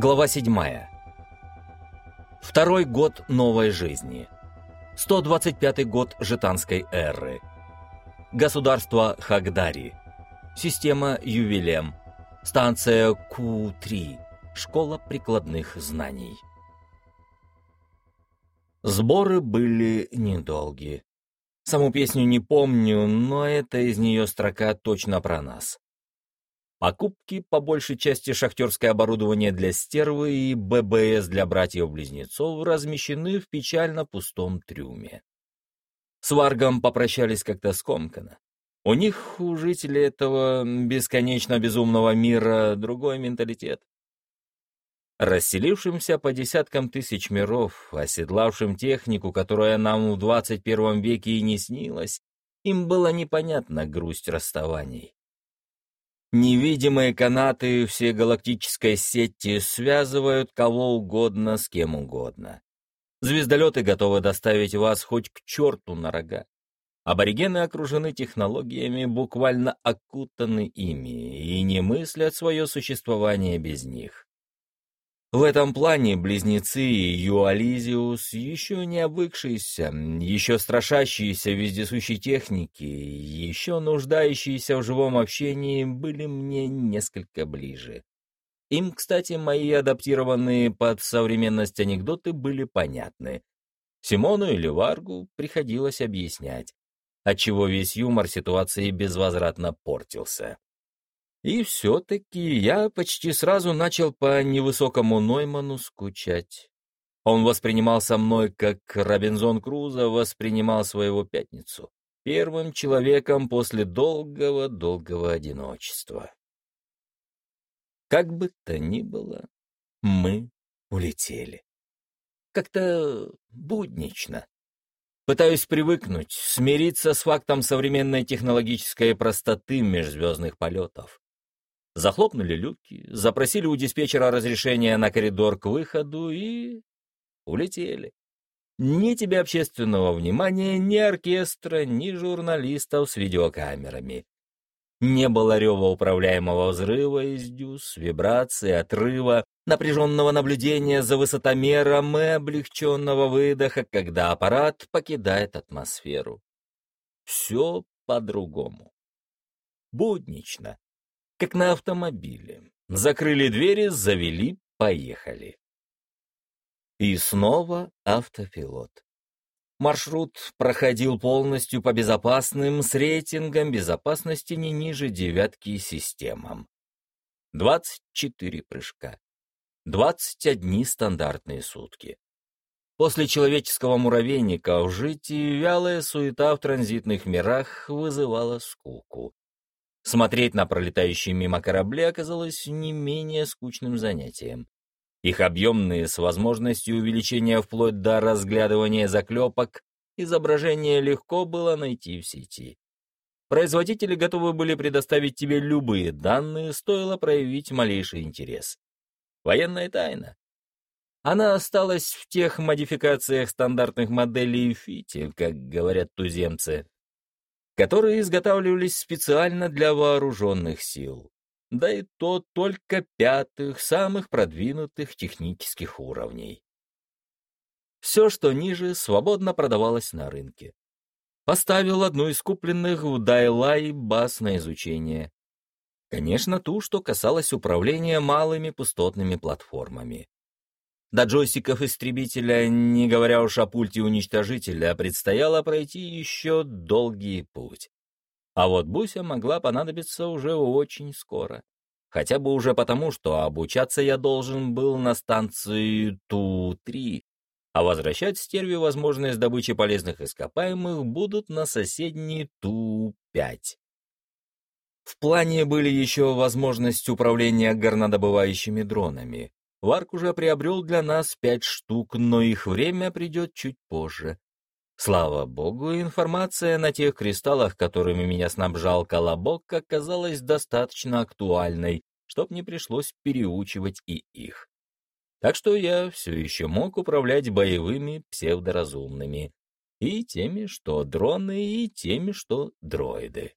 Глава 7. Второй год новой жизни. 125 год жетанской эры. Государство Хагдари. Система Ювелем. Станция Q3. Школа прикладных знаний. Сборы были недолгие. Саму песню не помню, но это из нее строка точно про нас. Покупки, по большей части шахтерское оборудование для стервы и ББС для братьев-близнецов размещены в печально пустом трюме. С Варгом попрощались как-то скомканно. У них, у жителей этого бесконечно безумного мира, другой менталитет. Расселившимся по десяткам тысяч миров, оседлавшим технику, которая нам в 21 веке и не снилась, им было непонятна грусть расставаний. Невидимые канаты всей галактической сети связывают кого угодно с кем угодно. Звездолеты готовы доставить вас хоть к черту на рога. Аборигены окружены технологиями, буквально окутаны ими, и не мыслят свое существование без них. В этом плане близнецы Юализиус, еще не обвыкшиеся, еще страшащиеся вездесущей техники, еще нуждающиеся в живом общении, были мне несколько ближе. Им, кстати, мои адаптированные под современность анекдоты были понятны. Симону или Варгу приходилось объяснять, отчего весь юмор ситуации безвозвратно портился. И все-таки я почти сразу начал по невысокому Нойману скучать. Он воспринимался мной, как Робинзон Крузо воспринимал своего пятницу, первым человеком после долгого-долгого одиночества. Как бы то ни было, мы улетели. Как-то буднично. Пытаюсь привыкнуть, смириться с фактом современной технологической простоты межзвездных полетов. Захлопнули люки, запросили у диспетчера разрешение на коридор к выходу и... улетели. Ни тебе общественного внимания, ни оркестра, ни журналистов с видеокамерами. Не было рева управляемого взрыва из дюз, вибрации, отрыва, напряженного наблюдения за высотомером и облегченного выдоха, когда аппарат покидает атмосферу. Все по-другому. Буднично как на автомобиле. Закрыли двери, завели, поехали. И снова автопилот. Маршрут проходил полностью по безопасным с рейтингом безопасности не ниже девятки системам. 24 прыжка. 21 стандартные сутки. После человеческого муравейника в житии вялая суета в транзитных мирах вызывала скуку. Смотреть на пролетающие мимо корабли оказалось не менее скучным занятием. Их объемные, с возможностью увеличения вплоть до разглядывания заклепок, изображение легко было найти в сети. Производители готовы были предоставить тебе любые данные, стоило проявить малейший интерес. Военная тайна. Она осталась в тех модификациях стандартных моделей фитиль, как говорят туземцы, которые изготавливались специально для вооруженных сил, да и то только пятых, самых продвинутых технических уровней. Все, что ниже, свободно продавалось на рынке. Поставил одну из купленных в Дайлай баз на изучение. Конечно, ту, что касалось управления малыми пустотными платформами. До джойстиков истребителя, не говоря уж о пульте уничтожителя, предстояло пройти еще долгий путь. А вот Буся могла понадобиться уже очень скоро. Хотя бы уже потому, что обучаться я должен был на станции Ту-3, а возвращать стерве возможность добычи полезных ископаемых будут на соседней Ту-5. В плане были еще возможность управления горнодобывающими дронами, Варк уже приобрел для нас пять штук, но их время придет чуть позже. Слава богу, информация на тех кристаллах, которыми меня снабжал Колобок, оказалась достаточно актуальной, чтоб не пришлось переучивать и их. Так что я все еще мог управлять боевыми псевдоразумными, и теми, что дроны, и теми, что дроиды.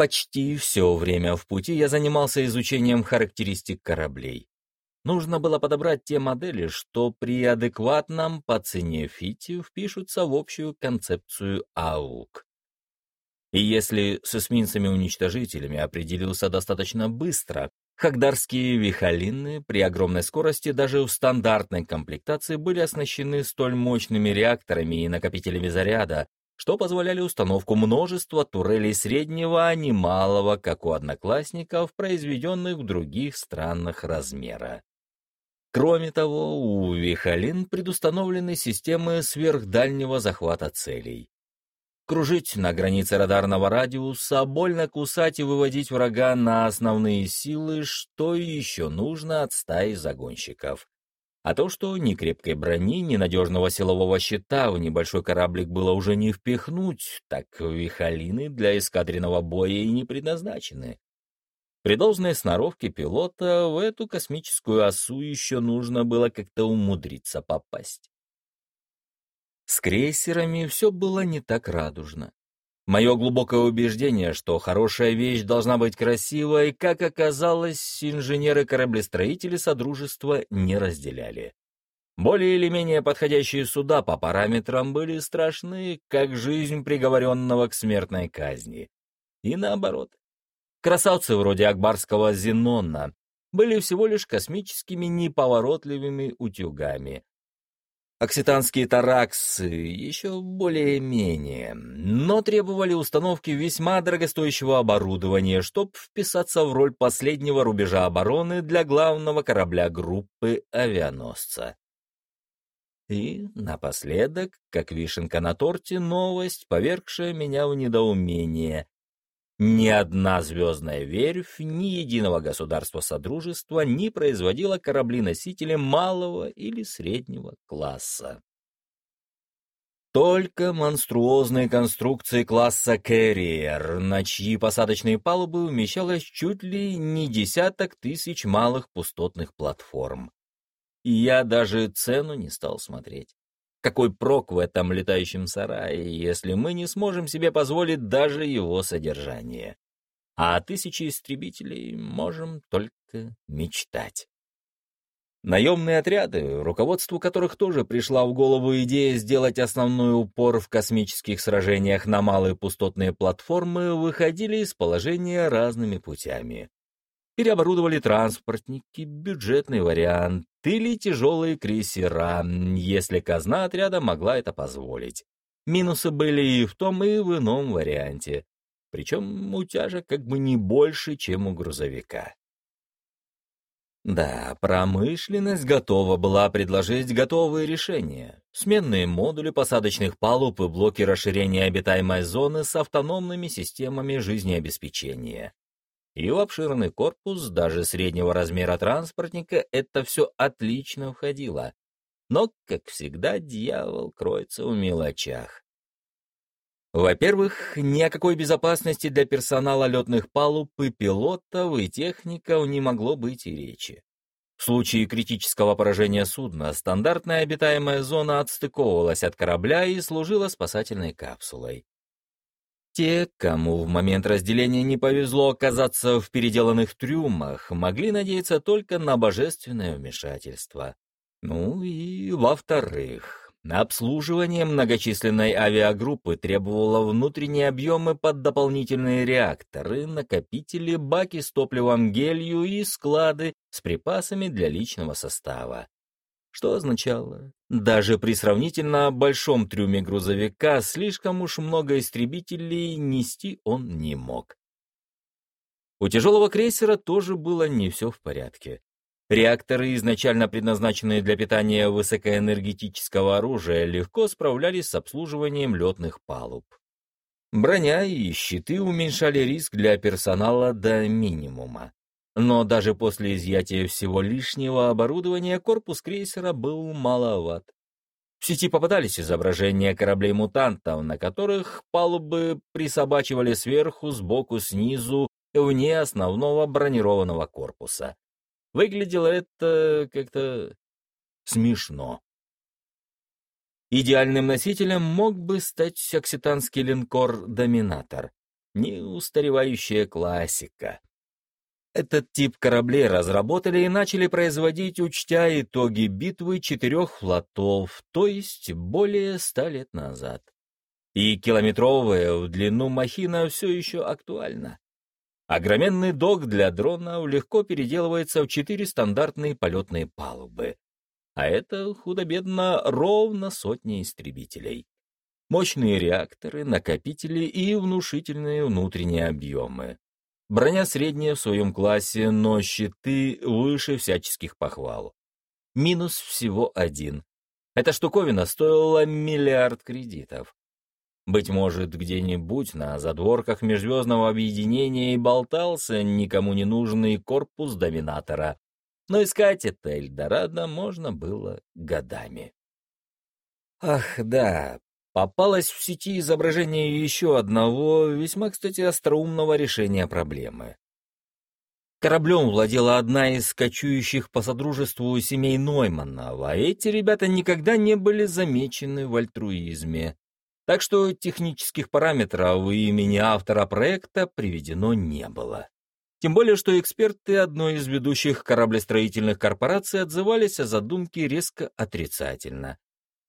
Почти все время в пути я занимался изучением характеристик кораблей. Нужно было подобрать те модели, что при адекватном по цене фите впишутся в общую концепцию АУК. И если с эсминцами-уничтожителями определился достаточно быстро, хагдарские вихалины при огромной скорости даже в стандартной комплектации были оснащены столь мощными реакторами и накопителями заряда, что позволяли установку множества турелей среднего, а не малого, как у одноклассников, произведенных в других странах размера. Кроме того, у Вихалин предустановлены системы сверхдальнего захвата целей. Кружить на границе радарного радиуса, больно кусать и выводить врага на основные силы, что еще нужно от стаи загонщиков. А то, что ни крепкой брони, ни надежного силового щита в небольшой кораблик было уже не впихнуть, так вихалины для эскадренного боя и не предназначены. При должной сноровке пилота в эту космическую осу еще нужно было как-то умудриться попасть. С крейсерами все было не так радужно. Мое глубокое убеждение, что хорошая вещь должна быть красивой, как оказалось, инженеры-кораблестроители Содружества не разделяли. Более или менее подходящие суда по параметрам были страшны, как жизнь приговоренного к смертной казни. И наоборот. Красавцы вроде акбарского Зенона были всего лишь космическими неповоротливыми утюгами. Окситанские тараксы еще более-менее, но требовали установки весьма дорогостоящего оборудования, чтобы вписаться в роль последнего рубежа обороны для главного корабля группы авианосца. И напоследок, как вишенка на торте, новость, повергшая меня в недоумение. Ни одна звездная верфь, ни единого государства Содружества не производила корабли-носители малого или среднего класса. Только монструозные конструкции класса Carrier, на чьи посадочные палубы умещалось чуть ли не десяток тысяч малых пустотных платформ. И я даже цену не стал смотреть. Какой прок в этом летающем сарае, если мы не сможем себе позволить даже его содержание? А о тысяче истребителей можем только мечтать. Наемные отряды, руководству которых тоже пришла в голову идея сделать основной упор в космических сражениях на малые пустотные платформы, выходили из положения разными путями переоборудовали транспортники, бюджетный вариант или тяжелые крейсера, если казна отряда могла это позволить. Минусы были и в том, и в ином варианте. Причем утяжек как бы не больше, чем у грузовика. Да, промышленность готова была предложить готовые решения. Сменные модули посадочных палуб и блоки расширения обитаемой зоны с автономными системами жизнеобеспечения в обширный корпус даже среднего размера транспортника это все отлично входило. Но, как всегда, дьявол кроется в мелочах. Во-первых, ни о какой безопасности для персонала летных палуб и пилотов и техников не могло быть и речи. В случае критического поражения судна стандартная обитаемая зона отстыковывалась от корабля и служила спасательной капсулой. Те, кому в момент разделения не повезло оказаться в переделанных трюмах, могли надеяться только на божественное вмешательство. Ну и, во-вторых, обслуживание многочисленной авиагруппы требовало внутренние объемы под дополнительные реакторы, накопители, баки с топливом гелью и склады с припасами для личного состава что означало, даже при сравнительно большом трюме грузовика слишком уж много истребителей нести он не мог. У тяжелого крейсера тоже было не все в порядке. Реакторы, изначально предназначенные для питания высокоэнергетического оружия, легко справлялись с обслуживанием летных палуб. Броня и щиты уменьшали риск для персонала до минимума. Но даже после изъятия всего лишнего оборудования корпус крейсера был маловат. В сети попадались изображения кораблей-мутантов, на которых палубы присобачивали сверху, сбоку, снизу, вне основного бронированного корпуса. Выглядело это как-то смешно. Идеальным носителем мог бы стать окситанский линкор «Доминатор». Неустаревающая классика. Этот тип кораблей разработали и начали производить, учтя итоги битвы четырех флотов, то есть более ста лет назад. И километровая в длину махина все еще актуальна. Огроменный док для дронов легко переделывается в четыре стандартные полетные палубы. А это худо-бедно ровно сотни истребителей. Мощные реакторы, накопители и внушительные внутренние объемы. Броня средняя в своем классе, но щиты выше всяческих похвал. Минус всего один. Эта штуковина стоила миллиард кредитов. Быть может, где-нибудь на задворках межзвездного объединения и болтался никому не нужный корпус доминатора. Но искать это Эльдорадо можно было годами. Ах, да, Попалось в сети изображение еще одного, весьма, кстати, остроумного решения проблемы. Кораблем владела одна из кочующих по содружеству семей Нойманов, а эти ребята никогда не были замечены в альтруизме. Так что технических параметров имени автора проекта приведено не было. Тем более, что эксперты одной из ведущих кораблестроительных корпораций отзывались о задумке резко отрицательно.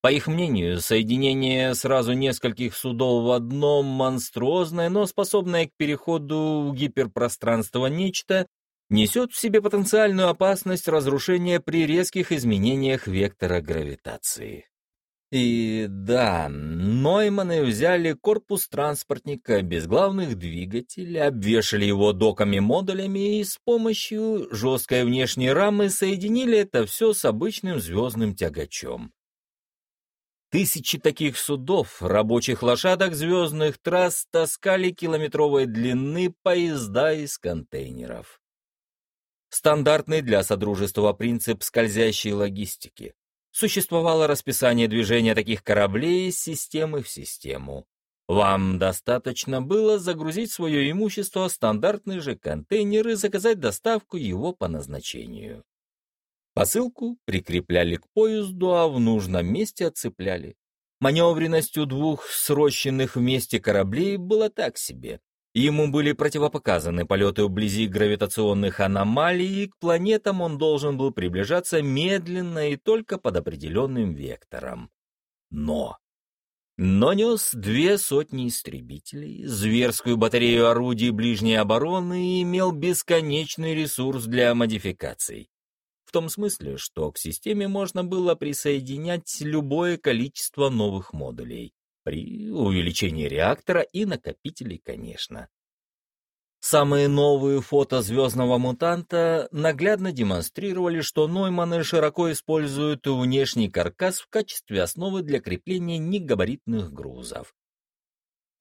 По их мнению, соединение сразу нескольких судов в одном монструозное, но способное к переходу в гиперпространство нечто, несет в себе потенциальную опасность разрушения при резких изменениях вектора гравитации. И да, Нойманы взяли корпус транспортника без главных двигателей, обвешали его доками-модулями и с помощью жесткой внешней рамы соединили это все с обычным звездным тягачом. Тысячи таких судов, рабочих лошадок звездных трасс таскали километровой длины поезда из контейнеров. Стандартный для Содружества принцип скользящей логистики. Существовало расписание движения таких кораблей из системы в систему. Вам достаточно было загрузить свое имущество в стандартный же контейнер и заказать доставку его по назначению. Посылку прикрепляли к поезду, а в нужном месте отцепляли. Маневренность у двух срощенных вместе кораблей была так себе. Ему были противопоказаны полеты вблизи гравитационных аномалий, и к планетам он должен был приближаться медленно и только под определенным вектором. Но... Но нес две сотни истребителей, зверскую батарею орудий ближней обороны и имел бесконечный ресурс для модификаций. В том смысле, что к системе можно было присоединять любое количество новых модулей, при увеличении реактора и накопителей, конечно. Самые новые фото звездного мутанта наглядно демонстрировали, что Нойманы широко используют внешний каркас в качестве основы для крепления негабаритных грузов.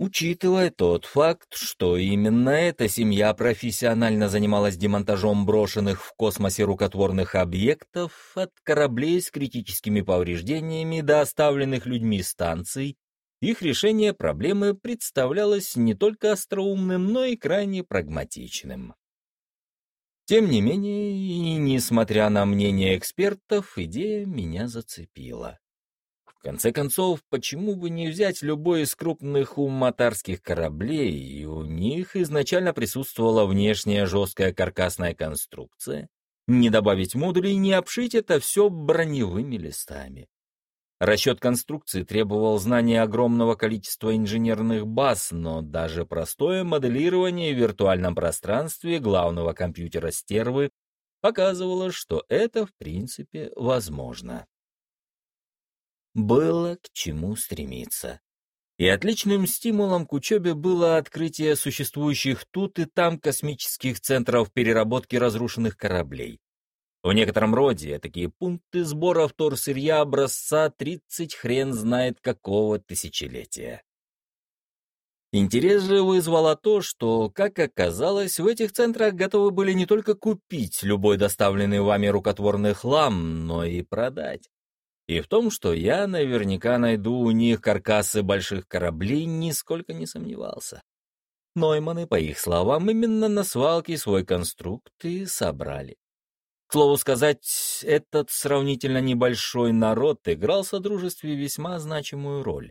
Учитывая тот факт, что именно эта семья профессионально занималась демонтажом брошенных в космосе рукотворных объектов, от кораблей с критическими повреждениями до оставленных людьми станций, их решение проблемы представлялось не только остроумным, но и крайне прагматичным. Тем не менее, и несмотря на мнение экспертов, идея меня зацепила. В конце концов, почему бы не взять любой из крупных уматарских кораблей, и у них изначально присутствовала внешняя жесткая каркасная конструкция, не добавить модулей, не обшить это все броневыми листами. Расчет конструкции требовал знания огромного количества инженерных баз, но даже простое моделирование в виртуальном пространстве главного компьютера стервы показывало, что это в принципе возможно было к чему стремиться. И отличным стимулом к учебе было открытие существующих тут и там космических центров переработки разрушенных кораблей. В некотором роде такие пункты сбора вторсырья образца 30 хрен знает какого тысячелетия. Интерес же вызвало то, что, как оказалось, в этих центрах готовы были не только купить любой доставленный вами рукотворный хлам, но и продать. И в том, что я наверняка найду у них каркасы больших кораблей, нисколько не сомневался. Нойманы, по их словам, именно на свалке свой конструкт и собрали. К слову сказать, этот сравнительно небольшой народ играл в Содружестве весьма значимую роль.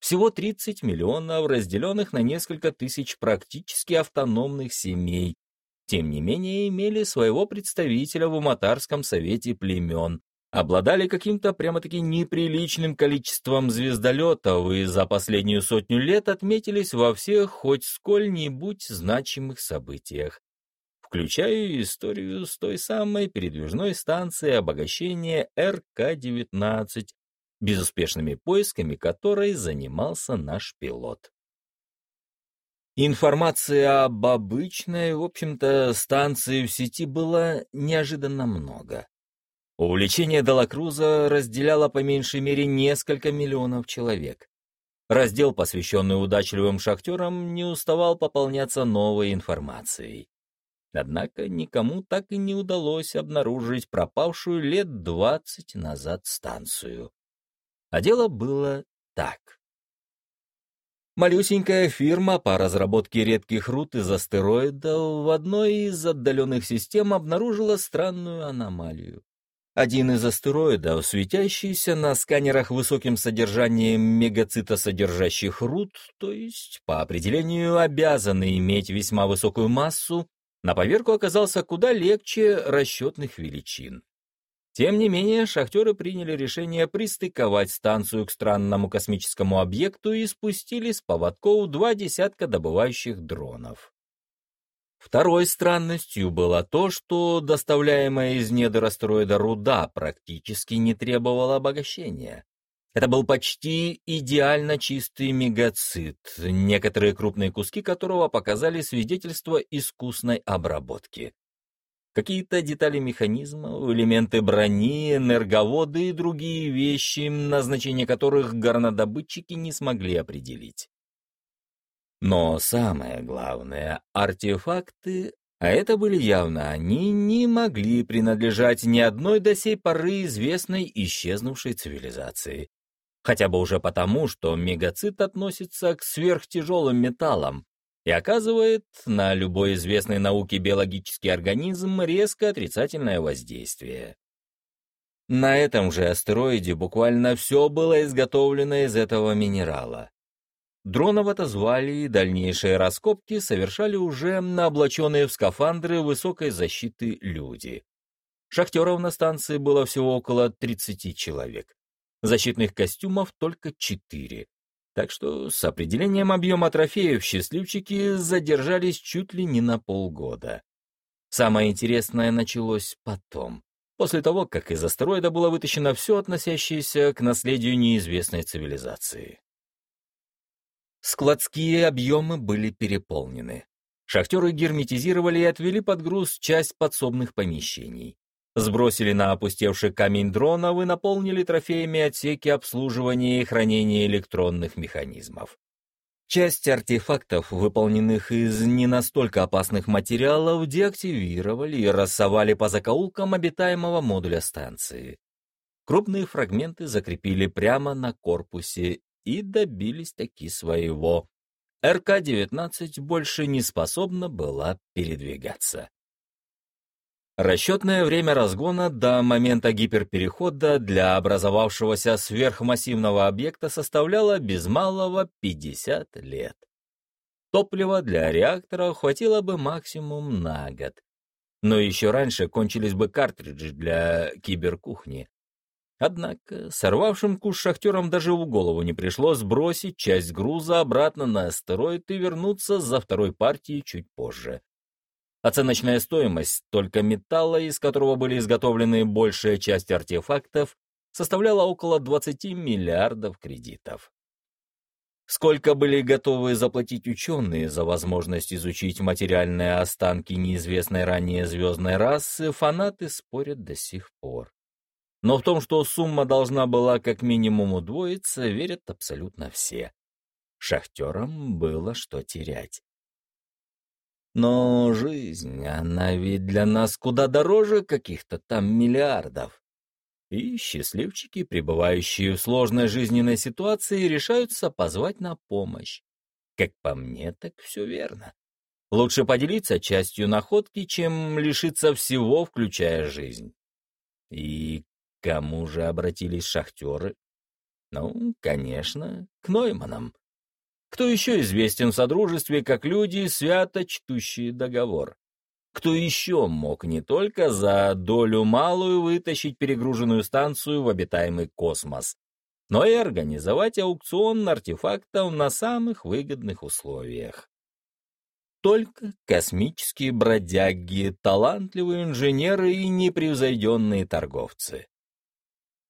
Всего 30 миллионов, разделенных на несколько тысяч практически автономных семей, тем не менее имели своего представителя в Уматарском совете племен, обладали каким-то прямо-таки неприличным количеством звездолетов и за последнюю сотню лет отметились во всех хоть сколь-нибудь значимых событиях, включая историю с той самой передвижной станцией обогащения РК-19, безуспешными поисками которой занимался наш пилот. Информации об обычной, в общем-то, станции в сети было неожиданно много. Увлечение Делакруза разделяло по меньшей мере несколько миллионов человек. Раздел, посвященный удачливым шахтерам, не уставал пополняться новой информацией. Однако никому так и не удалось обнаружить пропавшую лет двадцать назад станцию. А дело было так. Малюсенькая фирма по разработке редких руд из астероидов в одной из отдаленных систем обнаружила странную аномалию. Один из астероидов, светящийся на сканерах высоким содержанием мегацитосодержащих руд, то есть по определению обязаны иметь весьма высокую массу, на поверку оказался куда легче расчетных величин. Тем не менее, шахтеры приняли решение пристыковать станцию к странному космическому объекту и спустили с поводков два десятка добывающих дронов. Второй странностью было то, что доставляемая из недр астероида руда практически не требовала обогащения. Это был почти идеально чистый мегацит, некоторые крупные куски которого показали свидетельство искусной обработки. Какие-то детали механизмов, элементы брони, энерговоды и другие вещи, назначение которых горнодобытчики не смогли определить. Но самое главное, артефакты, а это были явно они, не могли принадлежать ни одной до сей поры известной исчезнувшей цивилизации. Хотя бы уже потому, что мегацит относится к сверхтяжелым металлам и оказывает на любой известной науке биологический организм резко отрицательное воздействие. На этом же астероиде буквально все было изготовлено из этого минерала. Дронов отозвали, и дальнейшие раскопки совершали уже на облаченные в скафандры высокой защиты люди. Шахтеров на станции было всего около 30 человек. Защитных костюмов только 4. Так что с определением объема трофеев счастливчики задержались чуть ли не на полгода. Самое интересное началось потом, после того, как из астероида было вытащено все относящееся к наследию неизвестной цивилизации. Складские объемы были переполнены. Шахтеры герметизировали и отвели под груз часть подсобных помещений. Сбросили на опустевший камень дронов и наполнили трофеями отсеки обслуживания и хранения электронных механизмов. Часть артефактов, выполненных из не настолько опасных материалов, деактивировали и рассовали по закоулкам обитаемого модуля станции. Крупные фрагменты закрепили прямо на корпусе и добились таки своего. РК-19 больше не способна была передвигаться. Расчетное время разгона до момента гиперперехода для образовавшегося сверхмассивного объекта составляло без малого 50 лет. Топлива для реактора хватило бы максимум на год. Но еще раньше кончились бы картриджи для киберкухни, Однако сорвавшим куш шахтерам даже в голову не пришло сбросить часть груза обратно на астероид и вернуться за второй партией чуть позже. Оценочная стоимость только металла, из которого были изготовлены большая часть артефактов, составляла около 20 миллиардов кредитов. Сколько были готовы заплатить ученые за возможность изучить материальные останки неизвестной ранее звездной расы, фанаты спорят до сих пор. Но в том, что сумма должна была как минимум удвоиться, верят абсолютно все. Шахтерам было что терять. Но жизнь, она ведь для нас куда дороже каких-то там миллиардов. И счастливчики, пребывающие в сложной жизненной ситуации, решаются позвать на помощь. Как по мне, так все верно. Лучше поделиться частью находки, чем лишиться всего, включая жизнь. И кому же обратились шахтеры? Ну, конечно, к Нойманам. Кто еще известен в Содружестве как люди, свято чтущие договор? Кто еще мог не только за долю малую вытащить перегруженную станцию в обитаемый космос, но и организовать аукцион артефактов на самых выгодных условиях? Только космические бродяги, талантливые инженеры и непревзойденные торговцы.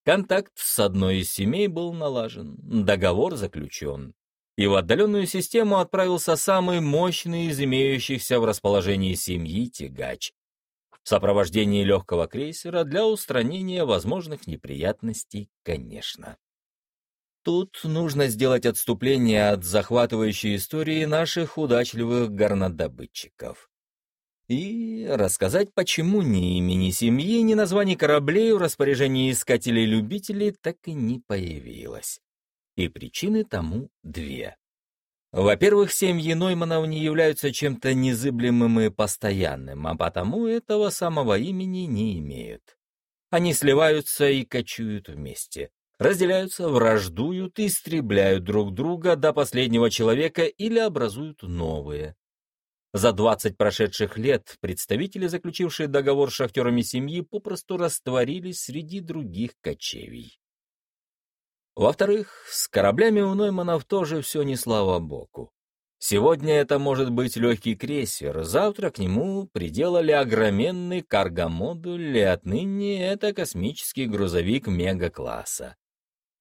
Контакт с одной из семей был налажен, договор заключен, и в отдаленную систему отправился самый мощный из имеющихся в расположении семьи тягач в сопровождении легкого крейсера для устранения возможных неприятностей, конечно. Тут нужно сделать отступление от захватывающей истории наших удачливых горнодобытчиков. И рассказать, почему ни имени семьи, ни названий кораблей в распоряжении искателей-любителей так и не появилось. И причины тому две. Во-первых, семьи Нойманов не являются чем-то незыблемым и постоянным, а потому этого самого имени не имеют. Они сливаются и кочуют вместе, разделяются, враждуют, истребляют друг друга до последнего человека или образуют новые. За 20 прошедших лет представители, заключившие договор с шахтерами семьи, попросту растворились среди других кочевий. Во-вторых, с кораблями у Нойманов тоже все не слава богу. Сегодня это может быть легкий крейсер, завтра к нему приделали огроменный карго-модуль, и отныне это космический грузовик мега-класса.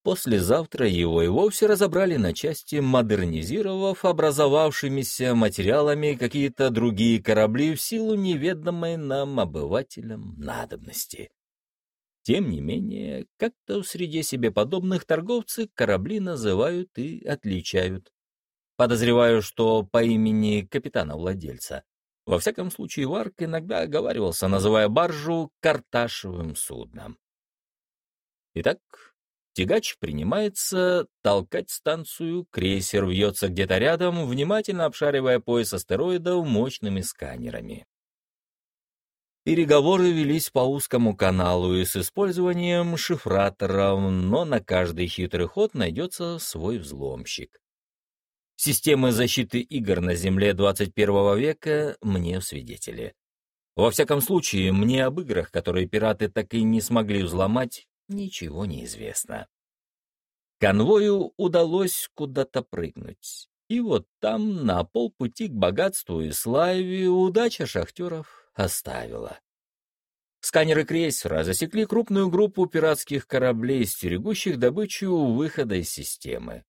Послезавтра его и вовсе разобрали на части, модернизировав образовавшимися материалами какие-то другие корабли в силу неведомой нам обывателям надобности. Тем не менее, как-то в среде себе подобных торговцы корабли называют и отличают. Подозреваю, что по имени капитана-владельца. Во всяком случае, Варк иногда оговаривался, называя баржу «карташевым судном». Итак, тягач принимается толкать станцию, крейсер вьется где-то рядом, внимательно обшаривая пояс астероидов мощными сканерами переговоры велись по узкому каналу и с использованием шифраторов, но на каждый хитрый ход найдется свой взломщик. Системы защиты игр на Земле 21 века мне в свидетели. Во всяком случае, мне об играх, которые пираты так и не смогли взломать, ничего не известно. Конвою удалось куда-то прыгнуть. И вот там, на полпути к богатству и славе, удача шахтеров оставила. Сканеры крейсера засекли крупную группу пиратских кораблей, стерегущих добычу у выхода из системы.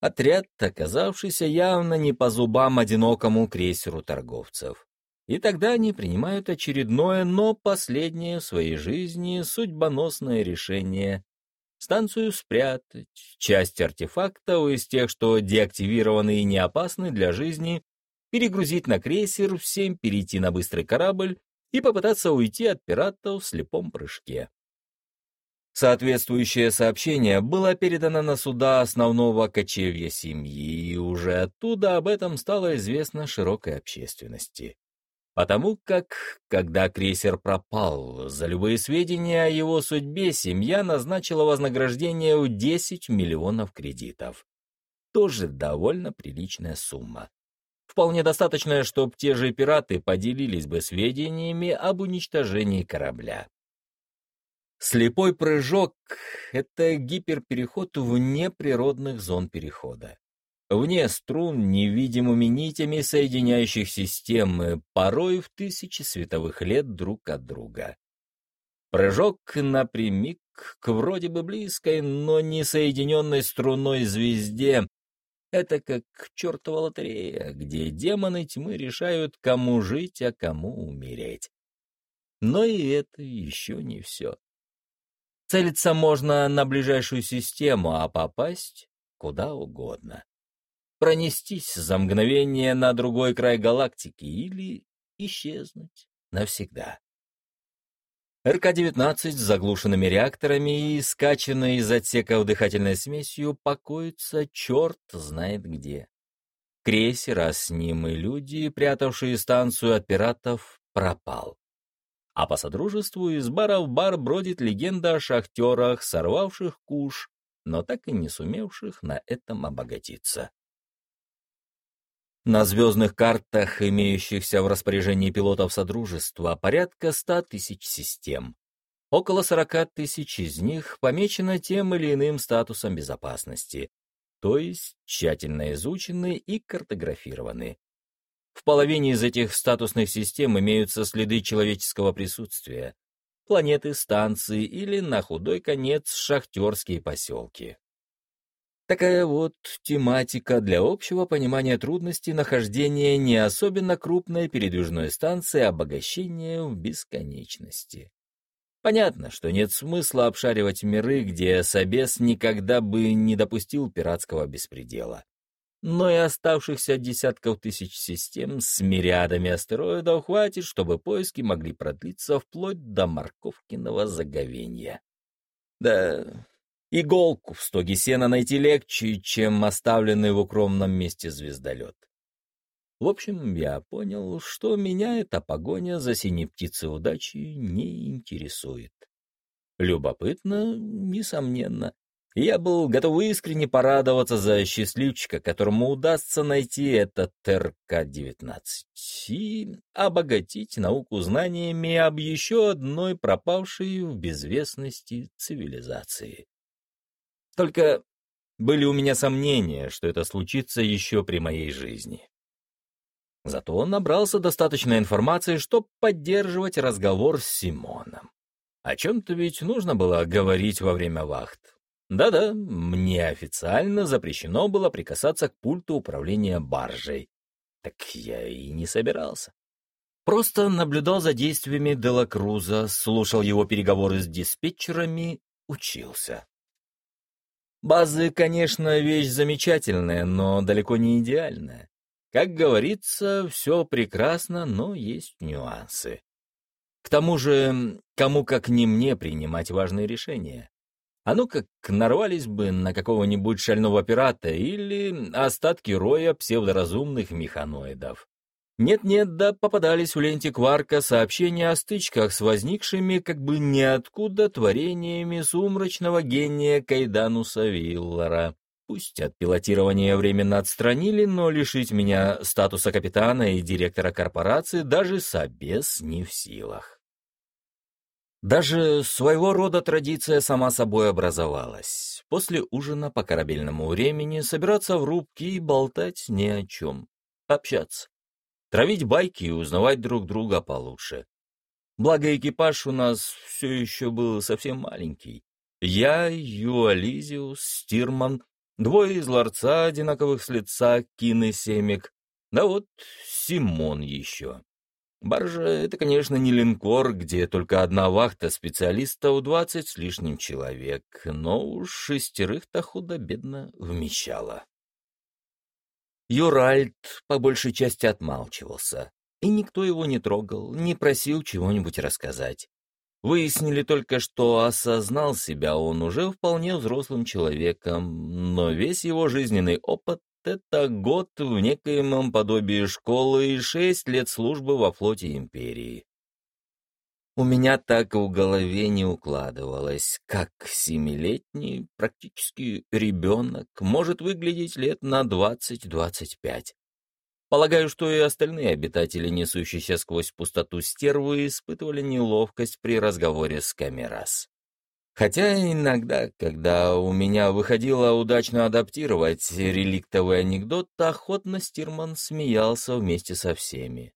Отряд, оказавшийся явно не по зубам одинокому крейсеру торговцев. И тогда они принимают очередное, но последнее в своей жизни судьбоносное решение — станцию спрятать, часть артефактов из тех, что деактивированы и не опасны для жизни, перегрузить на крейсер, всем перейти на быстрый корабль и попытаться уйти от пиратов в слепом прыжке. Соответствующее сообщение было передано на суда основного кочевья семьи, и уже оттуда об этом стало известно широкой общественности. Потому как, когда крейсер пропал, за любые сведения о его судьбе семья назначила вознаграждение в 10 миллионов кредитов. Тоже довольно приличная сумма. Вполне достаточно, чтобы те же пираты поделились бы сведениями об уничтожении корабля. Слепой прыжок — это гиперпереход вне природных зон перехода. Вне струн невидимыми нитями соединяющих системы, порой в тысячи световых лет друг от друга. Прыжок напрямик к вроде бы близкой, но не соединенной струной звезде, это как чертова лотерея, где демоны тьмы решают, кому жить, а кому умереть. Но и это еще не все. Целиться можно на ближайшую систему, а попасть куда угодно. Пронестись за мгновение на другой край галактики или исчезнуть навсегда. РК-19 с заглушенными реакторами и скачанной из отсеков дыхательной смесью покоится черт знает где. Крейсер, а с ним и люди, прятавшие станцию от пиратов, пропал. А по содружеству из бара в бар бродит легенда о шахтерах, сорвавших куш, но так и не сумевших на этом обогатиться. На звездных картах, имеющихся в распоряжении пилотов Содружества, порядка 100 тысяч систем. Около 40 тысяч из них помечено тем или иным статусом безопасности, то есть тщательно изучены и картографированы. В половине из этих статусных систем имеются следы человеческого присутствия, планеты, станции или, на худой конец, шахтерские поселки. Такая вот тематика для общего понимания трудностей нахождения не особенно крупной передвижной станции обогащения в бесконечности. Понятно, что нет смысла обшаривать миры, где Собес никогда бы не допустил пиратского беспредела. Но и оставшихся десятков тысяч систем с мириадами астероидов хватит, чтобы поиски могли продлиться вплоть до морковкиного заговенья. Да, иголку в стоге сена найти легче, чем оставленный в укромном месте звездолет. В общем, я понял, что меня эта погоня за синей птицей удачи не интересует. Любопытно, несомненно. Я был готов искренне порадоваться за счастливчика, которому удастся найти этот РК-19 и обогатить науку знаниями об еще одной пропавшей в безвестности цивилизации. Только были у меня сомнения, что это случится еще при моей жизни. Зато он набрался достаточной информации, чтобы поддерживать разговор с Симоном. О чем-то ведь нужно было говорить во время вахт. Да-да, мне официально запрещено было прикасаться к пульту управления баржей. Так я и не собирался. Просто наблюдал за действиями Делакруза, слушал его переговоры с диспетчерами, учился. Базы, конечно, вещь замечательная, но далеко не идеальная. Как говорится, все прекрасно, но есть нюансы. К тому же, кому как не мне принимать важные решения. А ну как нарвались бы на какого-нибудь шального пирата или остатки роя псевдоразумных механоидов. Нет-нет, да попадались в ленте Кварка сообщения о стычках с возникшими как бы ниоткуда творениями сумрачного гения Кайдануса Виллара. Пусть от пилотирования временно отстранили, но лишить меня статуса капитана и директора корпорации даже собес не в силах. Даже своего рода традиция сама собой образовалась. После ужина по корабельному времени собираться в рубки и болтать ни о чем. Общаться. Травить байки и узнавать друг друга получше. Благо экипаж у нас все еще был совсем маленький. Я, Юализиус, Стирман Двое из ларца, одинаковых с лица, Кин и Семик. Да вот Симон еще. Баржа — это, конечно, не линкор, где только одна вахта специалистов двадцать с лишним человек, но уж шестерых-то худо-бедно вмещала. Юральд по большей части отмалчивался, и никто его не трогал, не просил чего-нибудь рассказать. Выяснили только, что осознал себя он уже вполне взрослым человеком, но весь его жизненный опыт — это год в некоем подобии школы и шесть лет службы во флоте империи. У меня так в голове не укладывалось, как семилетний, практически ребенок, может выглядеть лет на двадцать-двадцать пять. Полагаю, что и остальные обитатели, несущиеся сквозь пустоту стервы, испытывали неловкость при разговоре с Камерас. Хотя иногда, когда у меня выходило удачно адаптировать реликтовый анекдот, охотно Стирман смеялся вместе со всеми.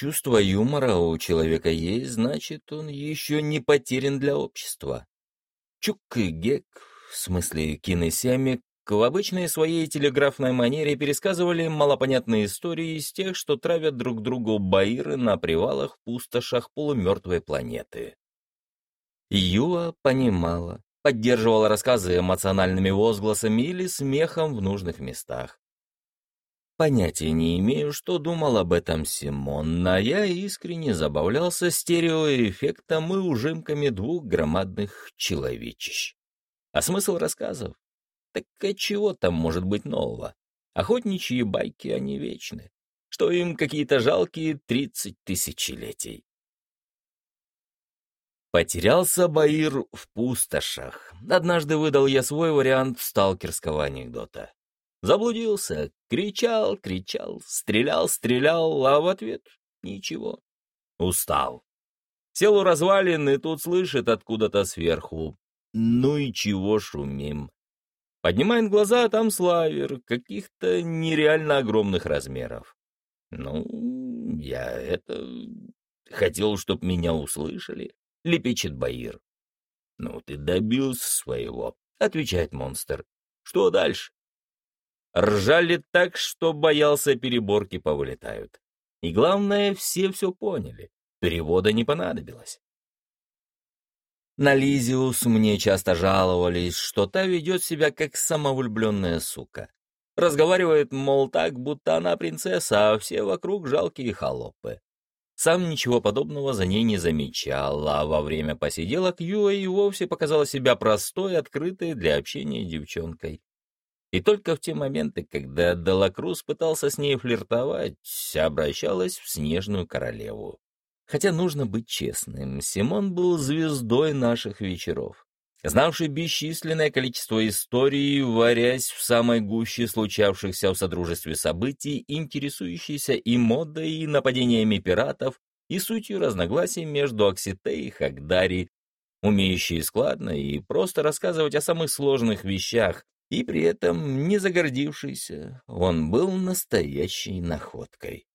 Чувство юмора у человека есть, значит, он еще не потерян для общества. Чук и Гек, в смысле кинесемик, в обычной своей телеграфной манере пересказывали малопонятные истории из тех, что травят друг другу баиры на привалах пустошах полумертвой планеты. Юа понимала, поддерживала рассказы эмоциональными возгласами или смехом в нужных местах. Понятия не имею, что думал об этом Симон, но я искренне забавлялся стереоэффектом и ужимками двух громадных человечищ. А смысл рассказов? Так а чего там может быть нового? Охотничьи байки, они вечны. Что им какие-то жалкие тридцать тысячелетий? Потерялся Баир в пустошах. Однажды выдал я свой вариант сталкерского анекдота. Заблудился, кричал, кричал, стрелял, стрелял, а в ответ ничего. Устал. Сел у развалин и тут слышит откуда-то сверху. Ну и чего шумим? Поднимает глаза, а там славер, каких-то нереально огромных размеров. Ну, я это... Хотел, чтоб меня услышали, лепечет Баир. Ну, ты добился своего, отвечает монстр. Что дальше? Ржали так, что боялся переборки повылетают. И главное, все все поняли. Перевода не понадобилось. На Лизиус мне часто жаловались, что та ведет себя как самовлюбленная сука. Разговаривает, мол, так, будто она принцесса, а все вокруг жалкие холопы. Сам ничего подобного за ней не замечал, а во время посиделок Юа и вовсе показала себя простой, открытой для общения девчонкой. И только в те моменты, когда Делакрус пытался с ней флиртовать, обращалась в снежную королеву. Хотя нужно быть честным, Симон был звездой наших вечеров, знавший бесчисленное количество историй, варясь в самой гуще случавшихся в Содружестве событий, интересующийся и модой, и нападениями пиратов, и сутью разногласий между Оксите и Хагдари, умеющий складно и просто рассказывать о самых сложных вещах, и при этом не загордившийся, он был настоящей находкой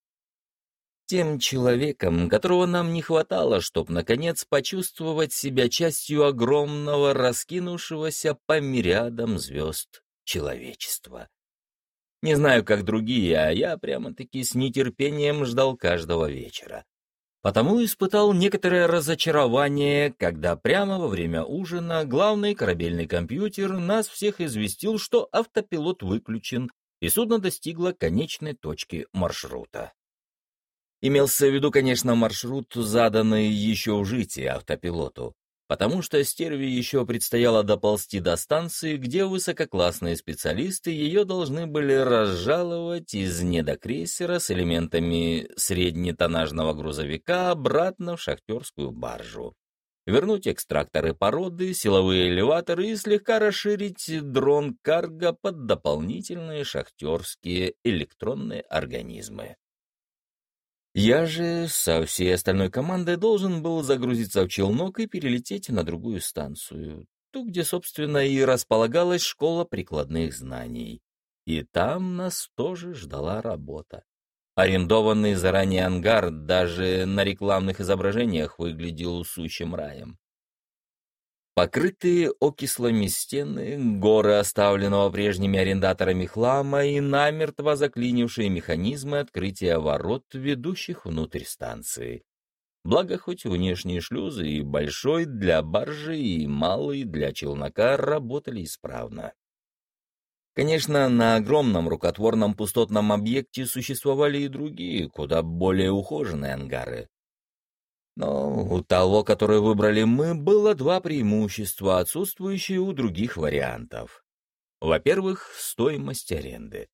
тем человеком, которого нам не хватало, чтобы, наконец, почувствовать себя частью огромного, раскинувшегося по мириадам звезд человечества. Не знаю, как другие, а я прямо-таки с нетерпением ждал каждого вечера. Потому испытал некоторое разочарование, когда прямо во время ужина главный корабельный компьютер нас всех известил, что автопилот выключен, и судно достигло конечной точки маршрута. Имелся в виду, конечно, маршрут, заданный еще в житии автопилоту, потому что стерве еще предстояло доползти до станции, где высококлассные специалисты ее должны были разжаловать из недокрейсера с элементами среднетоннажного грузовика обратно в шахтерскую баржу вернуть экстракторы породы, силовые элеваторы и слегка расширить дрон карго под дополнительные шахтерские электронные организмы. Я же со всей остальной командой должен был загрузиться в челнок и перелететь на другую станцию, ту, где, собственно, и располагалась школа прикладных знаний. И там нас тоже ждала работа. Арендованный заранее ангар даже на рекламных изображениях выглядел сущим раем. Покрытые окислами стены, горы оставленного прежними арендаторами хлама и намертво заклинившие механизмы открытия ворот, ведущих внутрь станции. Благо, хоть внешние шлюзы и большой для баржи, и малый для челнока работали исправно. Конечно, на огромном рукотворном пустотном объекте существовали и другие, куда более ухоженные ангары, но у того, который выбрали мы, было два преимущества, отсутствующие у других вариантов. Во-первых, стоимость аренды.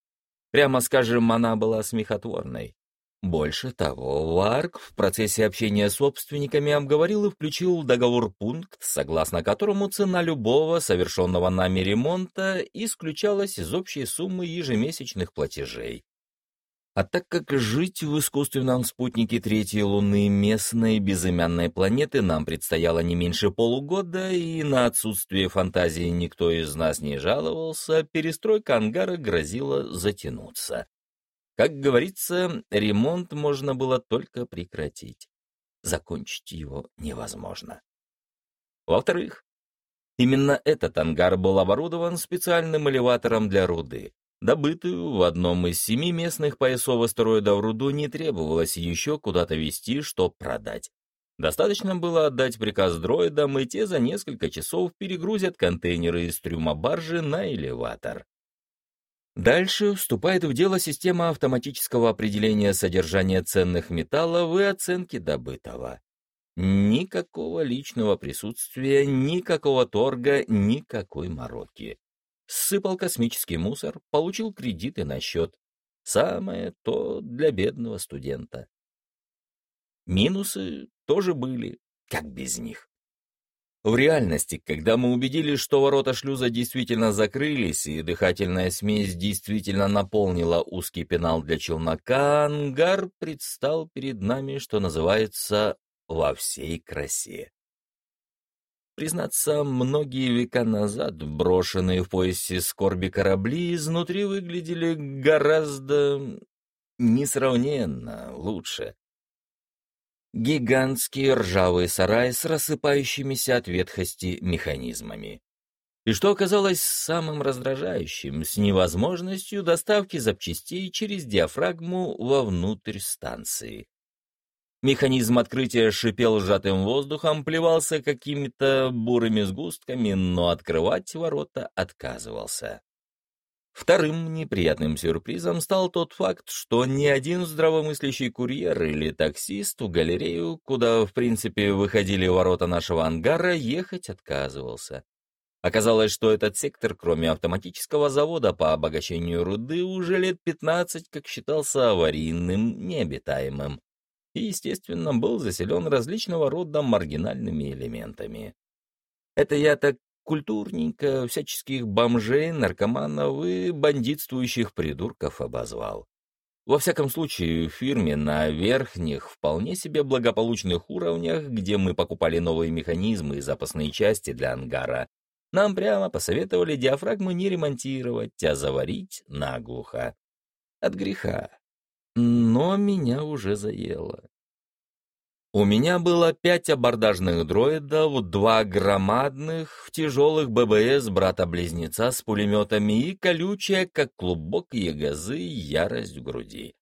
Прямо скажем, она была смехотворной. Больше того, Варк в процессе общения с собственниками обговорил и включил в договор пункт, согласно которому цена любого совершенного нами ремонта исключалась из общей суммы ежемесячных платежей. А так как жить в искусственном спутнике третьей Луны местной безымянной планеты нам предстояло не меньше полугода, и на отсутствие фантазии никто из нас не жаловался, перестройка ангара грозила затянуться. Как говорится, ремонт можно было только прекратить. Закончить его невозможно. Во-вторых, именно этот ангар был оборудован специальным элеватором для руды. Добытую в одном из семи местных поясов астероидов руду не требовалось еще куда-то везти, чтоб продать. Достаточно было отдать приказ дроидам, и те за несколько часов перегрузят контейнеры из трюма баржи на элеватор. Дальше вступает в дело система автоматического определения содержания ценных металлов и оценки добытого. Никакого личного присутствия, никакого торга, никакой мороки сыпал космический мусор, получил кредиты на счет. Самое то для бедного студента. Минусы тоже были, как без них. В реальности, когда мы убедились, что ворота шлюза действительно закрылись и дыхательная смесь действительно наполнила узкий пенал для челнока, ангар предстал перед нами, что называется, во всей красе. Признаться, многие века назад брошенные в поясе скорби корабли изнутри выглядели гораздо несравненно лучше. Гигантский ржавый сарай с рассыпающимися от ветхости механизмами. И что оказалось самым раздражающим, с невозможностью доставки запчастей через диафрагму вовнутрь станции. Механизм открытия шипел сжатым воздухом, плевался какими-то бурыми сгустками, но открывать ворота отказывался. Вторым неприятным сюрпризом стал тот факт, что ни один здравомыслящий курьер или таксист в галерею, куда, в принципе, выходили ворота нашего ангара, ехать отказывался. Оказалось, что этот сектор, кроме автоматического завода по обогащению руды, уже лет 15 как считался аварийным, необитаемым и, естественно, был заселен различного рода маргинальными элементами. Это я так культурненько всяческих бомжей, наркоманов и бандитствующих придурков обозвал. Во всяком случае, в фирме на верхних, вполне себе благополучных уровнях, где мы покупали новые механизмы и запасные части для ангара, нам прямо посоветовали диафрагму не ремонтировать, а заварить наглухо. От греха. Но меня уже заело. У меня было пять абордажных дроидов, два громадных, тяжелых ББС брата-близнеца с пулеметами и колючая, как клубок ягозы, ярость в груди.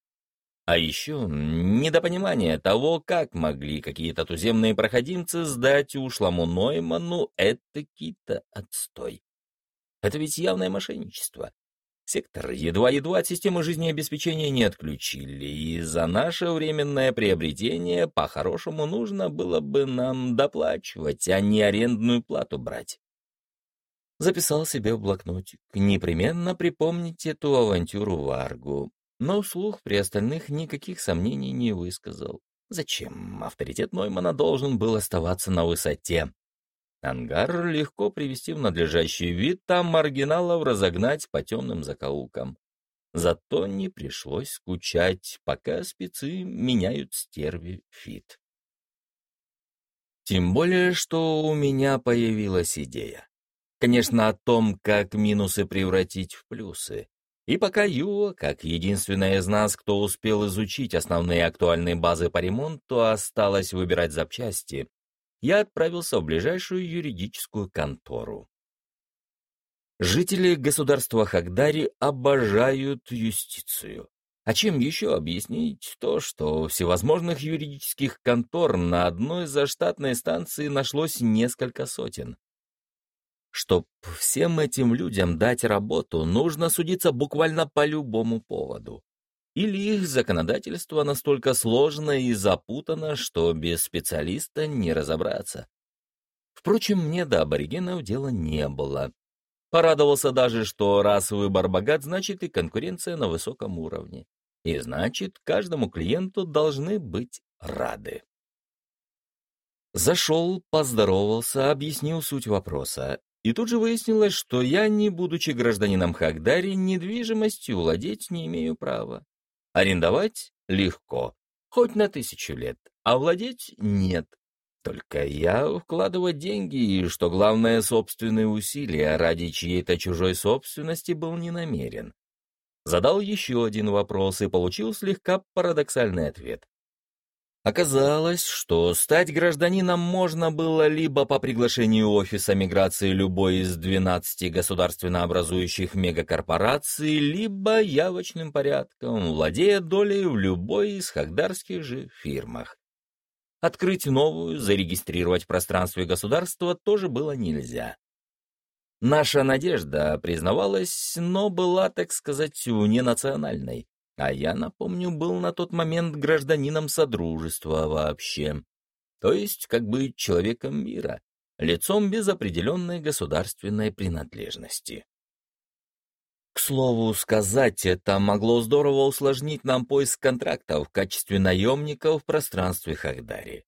А еще недопонимание того, как могли какие-то туземные проходимцы сдать ушлому Нойману это-то отстой. Это ведь явное мошенничество. Сектор едва-едва от системы жизнеобеспечения не отключили, и за наше временное приобретение по-хорошему нужно было бы нам доплачивать, а не арендную плату брать. Записал себе в блокнотик. Непременно припомнить эту авантюру Варгу, но вслух при остальных никаких сомнений не высказал. Зачем? Авторитет Ноймана должен был оставаться на высоте. Ангар легко привести в надлежащий вид, там маргиналов разогнать по темным закоулкам. Зато не пришлось скучать, пока спецы меняют стерви фит. Тем более, что у меня появилась идея. Конечно, о том, как минусы превратить в плюсы. И пока Юа, как единственная из нас, кто успел изучить основные актуальные базы по ремонту, осталось выбирать запчасти, я отправился в ближайшую юридическую контору. Жители государства Хагдари обожают юстицию. А чем еще объяснить то, что всевозможных юридических контор на одной заштатной станции нашлось несколько сотен? Чтоб всем этим людям дать работу, нужно судиться буквально по любому поводу или их законодательство настолько сложно и запутано, что без специалиста не разобраться. Впрочем, мне до аборигенов дела не было. Порадовался даже, что раз выбор богат, значит и конкуренция на высоком уровне. И значит, каждому клиенту должны быть рады. Зашел, поздоровался, объяснил суть вопроса. И тут же выяснилось, что я, не будучи гражданином Хагдари, недвижимостью владеть не имею права. Арендовать легко, хоть на тысячу лет, а владеть нет. Только я вкладывать деньги и, что главное, собственные усилия ради чьей-то чужой собственности был не намерен. Задал еще один вопрос и получил слегка парадоксальный ответ. Оказалось, что стать гражданином можно было либо по приглашению офиса миграции любой из 12 государственно образующих мегакорпораций, либо явочным порядком, владея долей в любой из хагдарских же фирмах. Открыть новую, зарегистрировать в пространстве государства тоже было нельзя. Наша надежда признавалась, но была, так сказать, ненациональной. А я, напомню, был на тот момент гражданином Содружества вообще. То есть как бы человеком мира, лицом без определенной государственной принадлежности. К слову сказать, это могло здорово усложнить нам поиск контрактов в качестве наемников в пространстве Хагдари.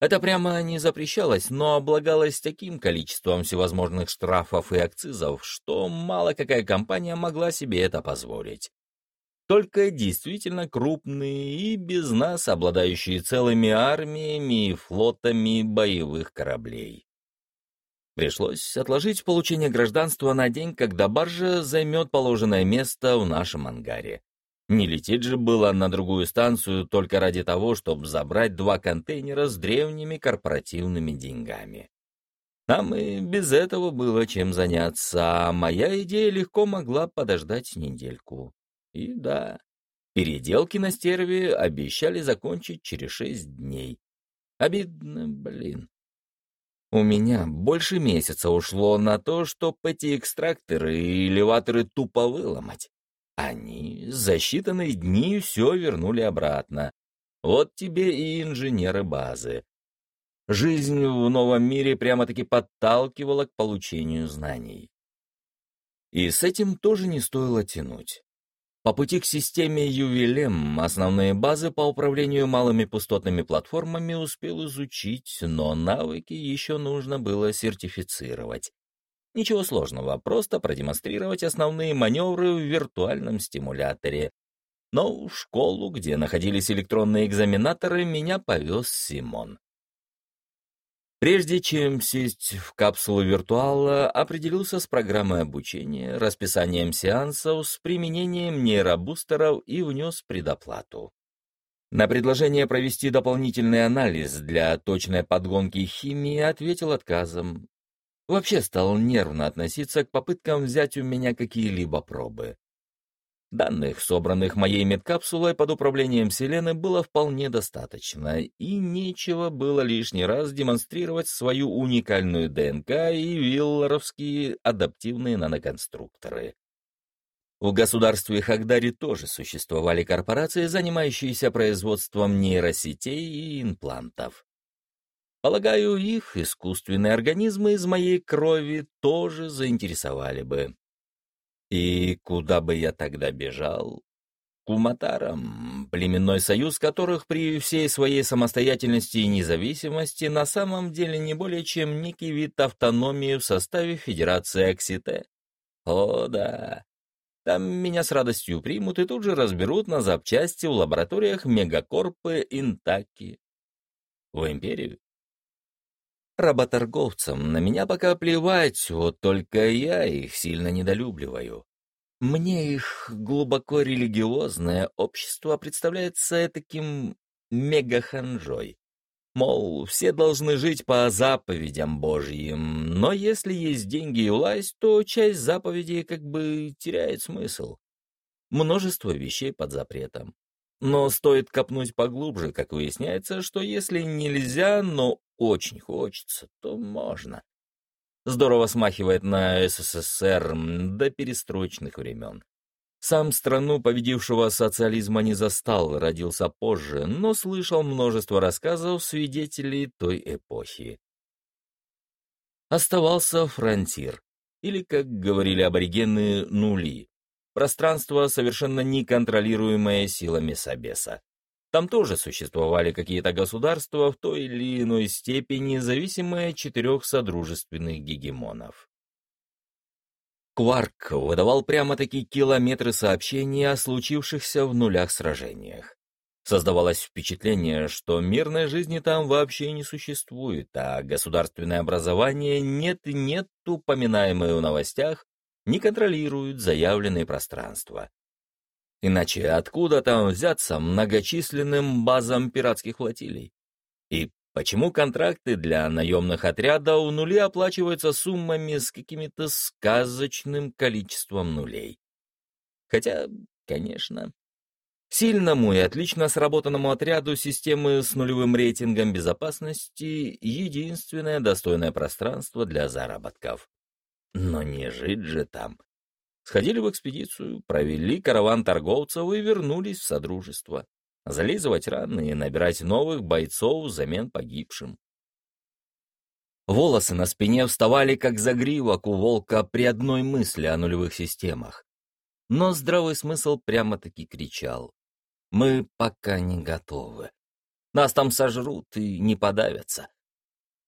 Это прямо не запрещалось, но облагалось таким количеством всевозможных штрафов и акцизов, что мало какая компания могла себе это позволить. Только действительно крупные и без нас обладающие целыми армиями и флотами боевых кораблей. Пришлось отложить получение гражданства на день, когда баржа займет положенное место в нашем ангаре. Не лететь же было на другую станцию только ради того, чтобы забрать два контейнера с древними корпоративными деньгами. Нам и без этого было чем заняться, а моя идея легко могла подождать недельку. И да, переделки на стерве обещали закончить через шесть дней. Обидно, блин. У меня больше месяца ушло на то, чтобы эти экстракторы и элеваторы тупо выломать. Они за считанные дни все вернули обратно. Вот тебе и инженеры базы. Жизнь в новом мире прямо-таки подталкивала к получению знаний. И с этим тоже не стоило тянуть. По пути к системе UVLM основные базы по управлению малыми пустотными платформами успел изучить, но навыки еще нужно было сертифицировать. Ничего сложного, просто продемонстрировать основные маневры в виртуальном стимуляторе. Но в школу, где находились электронные экзаменаторы, меня повез Симон. Прежде чем сесть в капсулу виртуала, определился с программой обучения, расписанием сеансов, с применением нейробустеров и внес предоплату. На предложение провести дополнительный анализ для точной подгонки химии ответил отказом, Вообще стал нервно относиться к попыткам взять у меня какие-либо пробы. Данных, собранных моей медкапсулой под управлением Селены, было вполне достаточно, и нечего было лишний раз демонстрировать свою уникальную ДНК и вилларовские адаптивные наноконструкторы. В государстве Хагдари тоже существовали корпорации, занимающиеся производством нейросетей и имплантов. Полагаю, их искусственные организмы из моей крови тоже заинтересовали бы. И куда бы я тогда бежал? К уматарам, племенной союз которых при всей своей самостоятельности и независимости на самом деле не более чем некий вид автономии в составе Федерации Оксите. О, да. Там меня с радостью примут и тут же разберут на запчасти в лабораториях Мегакорпы Интаки. В империю Работорговцам на меня пока плевать, вот только я их сильно недолюбливаю. Мне их глубоко религиозное общество представляется таким мегаханжой. Мол, все должны жить по заповедям Божьим, но если есть деньги и власть, то часть заповедей как бы теряет смысл. Множество вещей под запретом. Но стоит копнуть поглубже, как выясняется, что если нельзя, но очень хочется, то можно. Здорово смахивает на СССР до перестроечных времен. Сам страну победившего социализма не застал, родился позже, но слышал множество рассказов свидетелей той эпохи. Оставался фронтир, или, как говорили аборигены, нули. Пространство, совершенно неконтролируемое силами Собеса. Там тоже существовали какие-то государства в той или иной степени, зависимые от четырех содружественных гегемонов. Кварк выдавал прямо-таки километры сообщений о случившихся в нулях сражениях. Создавалось впечатление, что мирной жизни там вообще не существует, а государственное образование нет-нет, упоминаемое в новостях, не контролирует заявленные пространства. Иначе откуда там взяться многочисленным базам пиратских флотилий? И почему контракты для наемных отрядов нули оплачиваются суммами с каким-то сказочным количеством нулей? Хотя, конечно, сильному и отлично сработанному отряду системы с нулевым рейтингом безопасности единственное достойное пространство для заработков. Но не жить же там. Сходили в экспедицию, провели караван торговцев и вернулись в Содружество. Зализывать раны и набирать новых бойцов взамен погибшим. Волосы на спине вставали, как загривок у волка при одной мысли о нулевых системах. Но здравый смысл прямо-таки кричал. Мы пока не готовы. Нас там сожрут и не подавятся.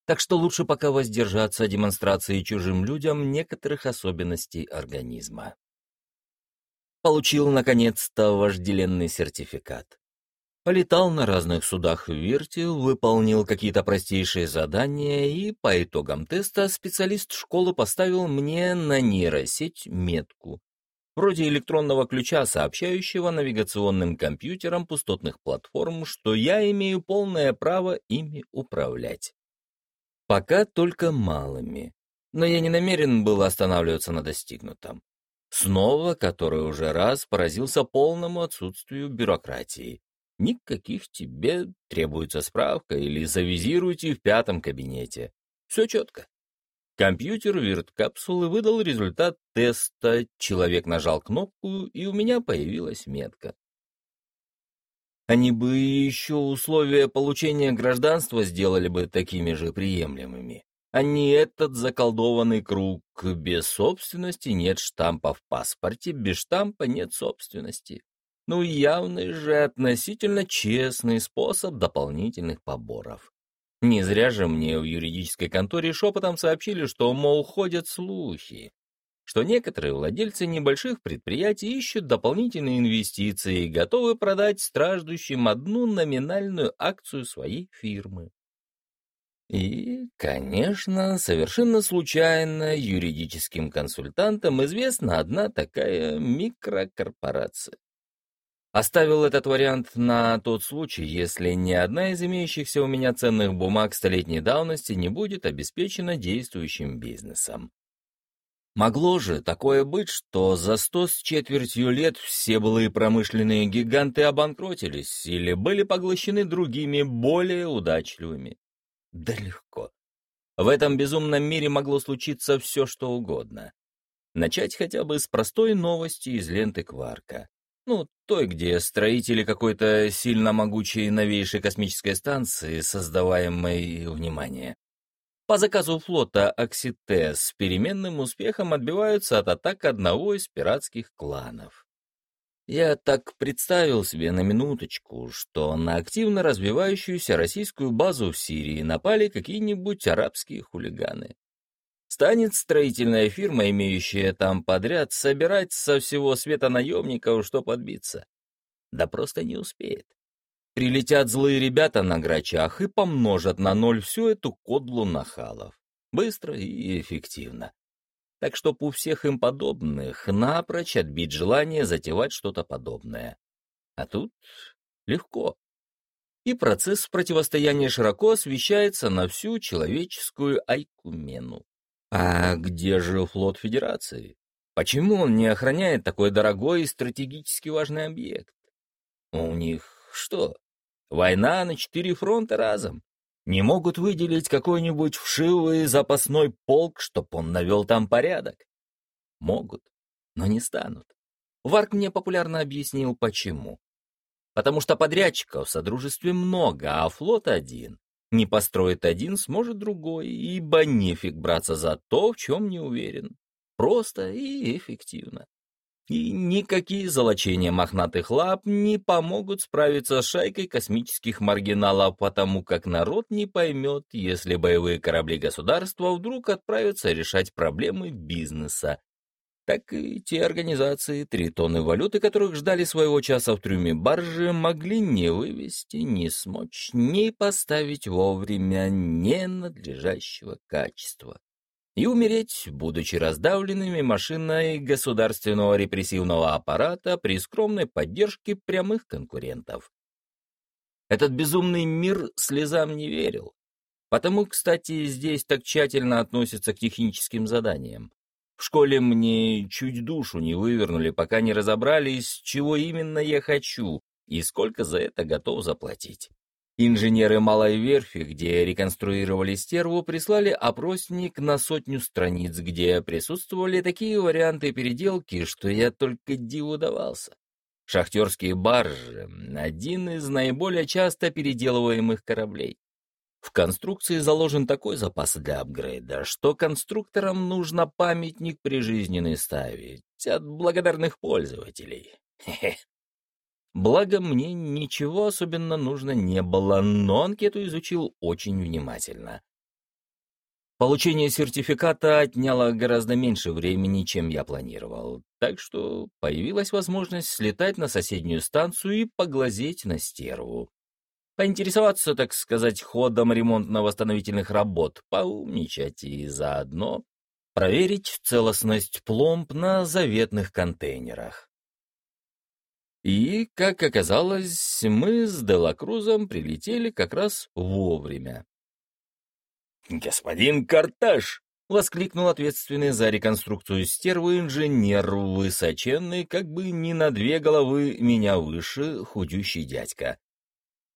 Так что лучше пока воздержаться демонстрации чужим людям некоторых особенностей организма. Получил, наконец-то, вожделенный сертификат. Полетал на разных судах в Виртил, выполнил какие-то простейшие задания, и по итогам теста специалист школы поставил мне на нейросеть метку, вроде электронного ключа, сообщающего навигационным компьютерам пустотных платформ, что я имею полное право ими управлять. Пока только малыми, но я не намерен был останавливаться на достигнутом. Снова, который уже раз поразился полному отсутствию бюрократии. Никаких тебе требуется справка или завизируйте в пятом кабинете. Все четко. Компьютер вирт-капсулы выдал результат теста, человек нажал кнопку, и у меня появилась метка. Они бы еще условия получения гражданства сделали бы такими же приемлемыми, а не этот заколдованный круг. Без собственности нет штампа в паспорте, без штампа нет собственности. Ну, явный же относительно честный способ дополнительных поборов. Не зря же мне в юридической конторе шепотом сообщили, что, мол, ходят слухи, что некоторые владельцы небольших предприятий ищут дополнительные инвестиции и готовы продать страждущим одну номинальную акцию своей фирмы. И, конечно, совершенно случайно юридическим консультантам известна одна такая микрокорпорация. Оставил этот вариант на тот случай, если ни одна из имеющихся у меня ценных бумаг столетней давности не будет обеспечена действующим бизнесом. Могло же такое быть, что за сто с четвертью лет все былые промышленные гиганты обанкротились или были поглощены другими, более удачливыми. Да легко. В этом безумном мире могло случиться все, что угодно. Начать хотя бы с простой новости из ленты Кварка. Ну, той, где строители какой-то сильно могучей новейшей космической станции, создаваемой, внимание, по заказу флота Оксите с переменным успехом отбиваются от атак одного из пиратских кланов. Я так представил себе на минуточку, что на активно развивающуюся российскую базу в Сирии напали какие-нибудь арабские хулиганы. Станет строительная фирма, имеющая там подряд, собирать со всего света наемников, что подбиться? Да просто не успеет. Прилетят злые ребята на грачах и помножат на ноль всю эту кодлу нахалов. Быстро и эффективно. Так что у всех им подобных напрочь отбить желание затевать что-то подобное. А тут легко. И процесс противостояния широко освещается на всю человеческую айкумену. А где же флот Федерации? Почему он не охраняет такой дорогой и стратегически важный объект? У них что, война на четыре фронта разом? Не могут выделить какой-нибудь вшивый запасной полк, чтоб он навел там порядок? Могут, но не станут. Варк мне популярно объяснил, почему. Потому что подрядчиков в Содружестве много, а флот один. Не построит один, сможет другой, ибо нефиг браться за то, в чем не уверен. Просто и эффективно. И никакие золочения мохнатых лап не помогут справиться с шайкой космических маргиналов, потому как народ не поймет, если боевые корабли государства вдруг отправятся решать проблемы бизнеса, так и те организации, три тонны валюты, которых ждали своего часа в трюме баржи, могли не вывести, не смочь, не поставить вовремя ненадлежащего качества. И умереть, будучи раздавленными машиной государственного репрессивного аппарата при скромной поддержке прямых конкурентов. Этот безумный мир слезам не верил. Потому, кстати, здесь так тщательно относятся к техническим заданиям. В школе мне чуть душу не вывернули, пока не разобрались, чего именно я хочу и сколько за это готов заплатить. Инженеры малой верфи, где реконструировали стерву, прислали опросник на сотню страниц, где присутствовали такие варианты переделки, что я только диву давался. Шахтерские баржи — один из наиболее часто переделываемых кораблей. В конструкции заложен такой запас для апгрейда, что конструкторам нужно памятник прижизненный ставить от благодарных пользователей. Хе -хе. Благо, мне ничего особенно нужно не было, но анкету изучил очень внимательно. Получение сертификата отняло гораздо меньше времени, чем я планировал, так что появилась возможность слетать на соседнюю станцию и поглазеть на стерву. Поинтересоваться, так сказать, ходом ремонтно-восстановительных работ, поумничать и заодно проверить целостность пломб на заветных контейнерах. И, как оказалось, мы с Делакрузом прилетели как раз вовремя. «Господин Карташ!» — воскликнул ответственный за реконструкцию стервы инженер, высоченный, как бы не на две головы меня выше, худющий дядька.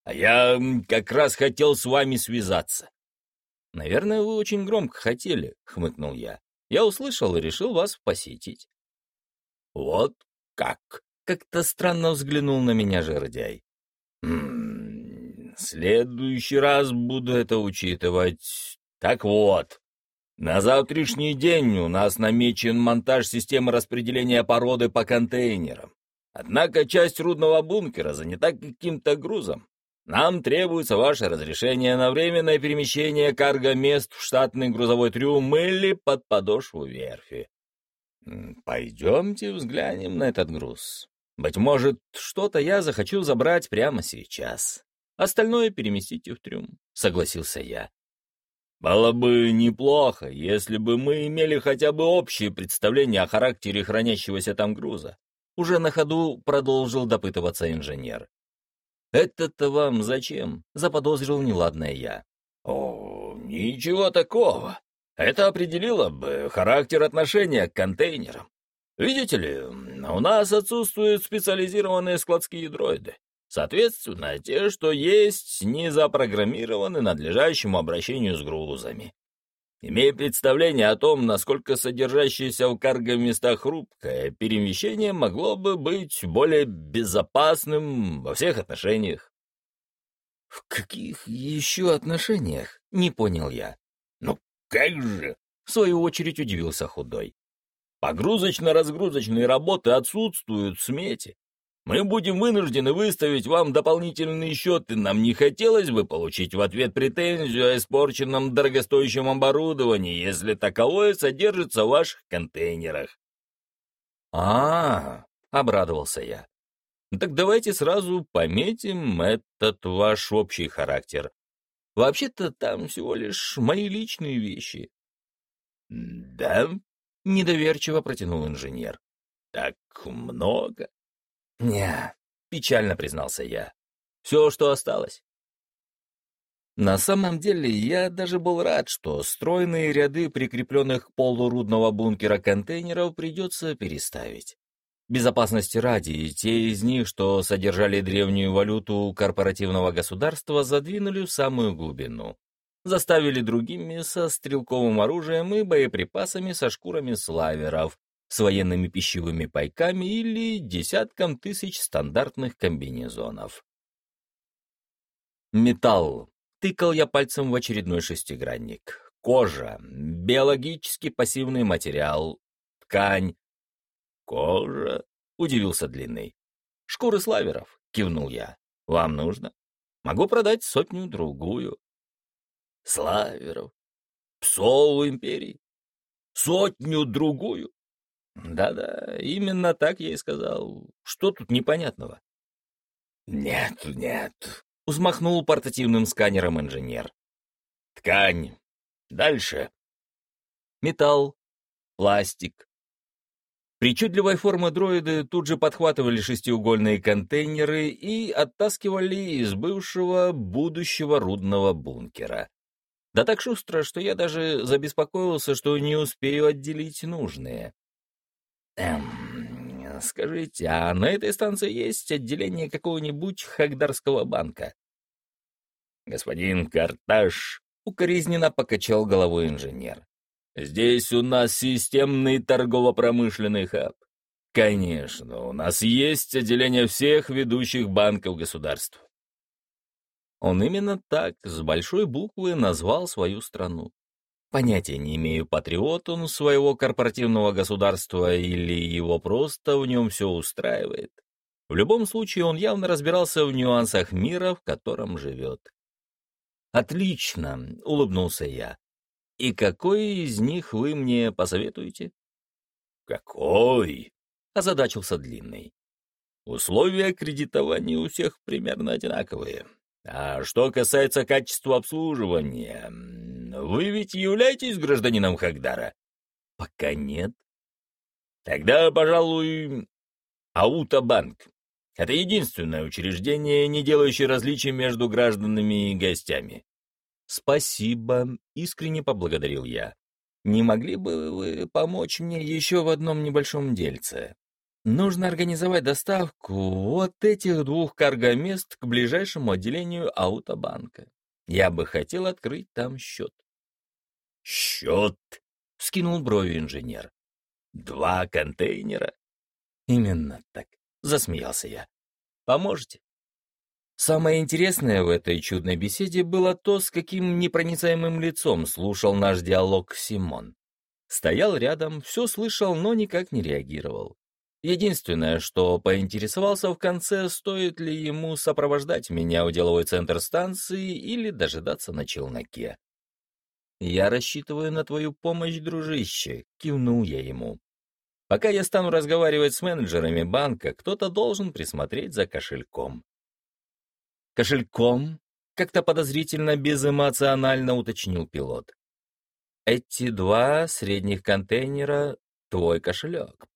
«А я как раз хотел с вами связаться». «Наверное, вы очень громко хотели», — хмыкнул я. «Я услышал и решил вас посетить». «Вот как?» Как-то странно взглянул на меня жердяй. «М следующий раз буду это учитывать. Так вот, на завтрашний день у нас намечен монтаж системы распределения породы по контейнерам. Однако часть рудного бункера занята каким-то грузом. Нам требуется ваше разрешение на временное перемещение карго-мест в штатный грузовой трюм или под подошву верфи. Пойдемте взглянем на этот груз. Быть может, что-то я захочу забрать прямо сейчас. Остальное переместите в трюм, — согласился я. Было бы неплохо, если бы мы имели хотя бы общее представление о характере хранящегося там груза. Уже на ходу продолжил допытываться инженер. «Это-то вам зачем?» — заподозрил неладное я. «О, ничего такого. Это определило бы характер отношения к контейнерам. Видите ли, у нас отсутствуют специализированные складские дроиды. Соответственно, те, что есть, не запрограммированы надлежащему обращению с грузами. Имея представление о том, насколько содержащееся в карго-местах хрупкое, перемещение могло бы быть более безопасным во всех отношениях. «В каких еще отношениях?» — не понял я. «Ну как же?» — в свою очередь удивился худой. Погрузочно-разгрузочные работы отсутствуют в смете. Мы будем вынуждены выставить вам дополнительные счеты. Нам не хотелось бы получить в ответ претензию о испорченном дорогостоящем оборудовании, если таковое содержится в ваших контейнерах. А, -а, -а обрадовался я. Так давайте сразу пометим этот ваш общий характер. Вообще-то там всего лишь мои личные вещи. Да? Недоверчиво протянул инженер. «Так много?» «Не», — печально признался я. «Все, что осталось». На самом деле, я даже был рад, что стройные ряды прикрепленных к полу рудного бункера контейнеров придется переставить. Безопасности ради, те из них, что содержали древнюю валюту корпоративного государства, задвинули в самую глубину заставили другими со стрелковым оружием и боеприпасами со шкурами славеров, с военными пищевыми пайками или десятком тысяч стандартных комбинезонов. Металл. Тыкал я пальцем в очередной шестигранник. Кожа. Биологически пассивный материал. Ткань. Кожа. Удивился Длинный. Шкуры славеров. Кивнул я. Вам нужно? Могу продать сотню-другую. Славеров, псов империи, сотню-другую. Да-да, именно так я и сказал. Что тут непонятного? Нет, нет, взмахнул портативным сканером инженер. Ткань. Дальше. Металл, пластик. Причудливой формы дроиды тут же подхватывали шестиугольные контейнеры и оттаскивали из бывшего будущего рудного бункера. Да так шустро, что я даже забеспокоился, что не успею отделить нужные. Эм, скажите, а на этой станции есть отделение какого-нибудь Хагдарского банка? Господин Карташ укоризненно покачал головой инженер. Здесь у нас системный торгово-промышленный хаб. Конечно, у нас есть отделение всех ведущих банков государств. Он именно так, с большой буквы, назвал свою страну. Понятия не имею, патриот он своего корпоративного государства или его просто в нем все устраивает. В любом случае, он явно разбирался в нюансах мира, в котором живет. «Отлично», — улыбнулся я. «И какой из них вы мне посоветуете?» «Какой?» — озадачился Длинный. «Условия кредитования у всех примерно одинаковые. А что касается качества обслуживания, вы ведь являетесь гражданином Хагдара?» «Пока нет». «Тогда, пожалуй, Аутабанк. Это единственное учреждение, не делающее различий между гражданами и гостями. «Спасибо», — искренне поблагодарил я. «Не могли бы вы помочь мне еще в одном небольшом дельце? Нужно организовать доставку вот этих двух каргомест к ближайшему отделению Аутобанка. Я бы хотел открыть там счет». «Счет?» — скинул брови инженер. «Два контейнера?» «Именно так. — засмеялся я. «Поможете?» Самое интересное в этой чудной беседе было то, с каким непроницаемым лицом слушал наш диалог Симон. Стоял рядом, все слышал, но никак не реагировал. Единственное, что поинтересовался в конце, стоит ли ему сопровождать меня в деловой центр станции или дожидаться на челноке. «Я рассчитываю на твою помощь, дружище», — кивнул я ему. Пока я стану разговаривать с менеджерами банка, кто-то должен присмотреть за кошельком. Кошельком? Как-то подозрительно безэмоционально уточнил пилот. Эти два средних контейнера — твой кошелек.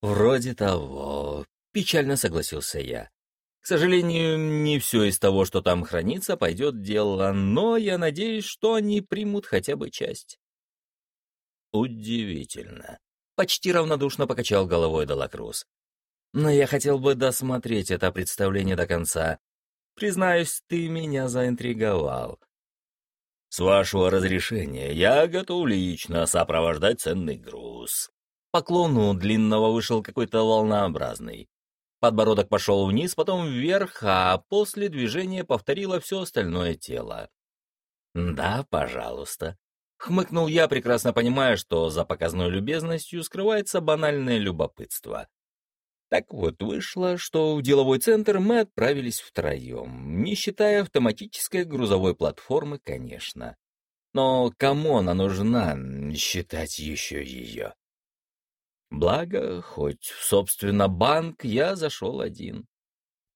Вроде того. Печально согласился я. К сожалению, не все из того, что там хранится, пойдет дело, но я надеюсь, что они примут хотя бы часть. Удивительно. Почти равнодушно покачал головой Делакрус. Но я хотел бы досмотреть это представление до конца. Признаюсь, ты меня заинтриговал. С вашего разрешения я готов лично сопровождать ценный груз. Поклон у длинного вышел какой-то волнообразный. Подбородок пошел вниз, потом вверх, а после движения повторило все остальное тело. «Да, пожалуйста», Хмыкнул я, прекрасно понимая, что за показной любезностью скрывается банальное любопытство. Так вот вышло, что в деловой центр мы отправились втроем, не считая автоматической грузовой платформы, конечно. Но кому она нужна, считать еще ее? Благо, хоть, собственно, банк я зашел один.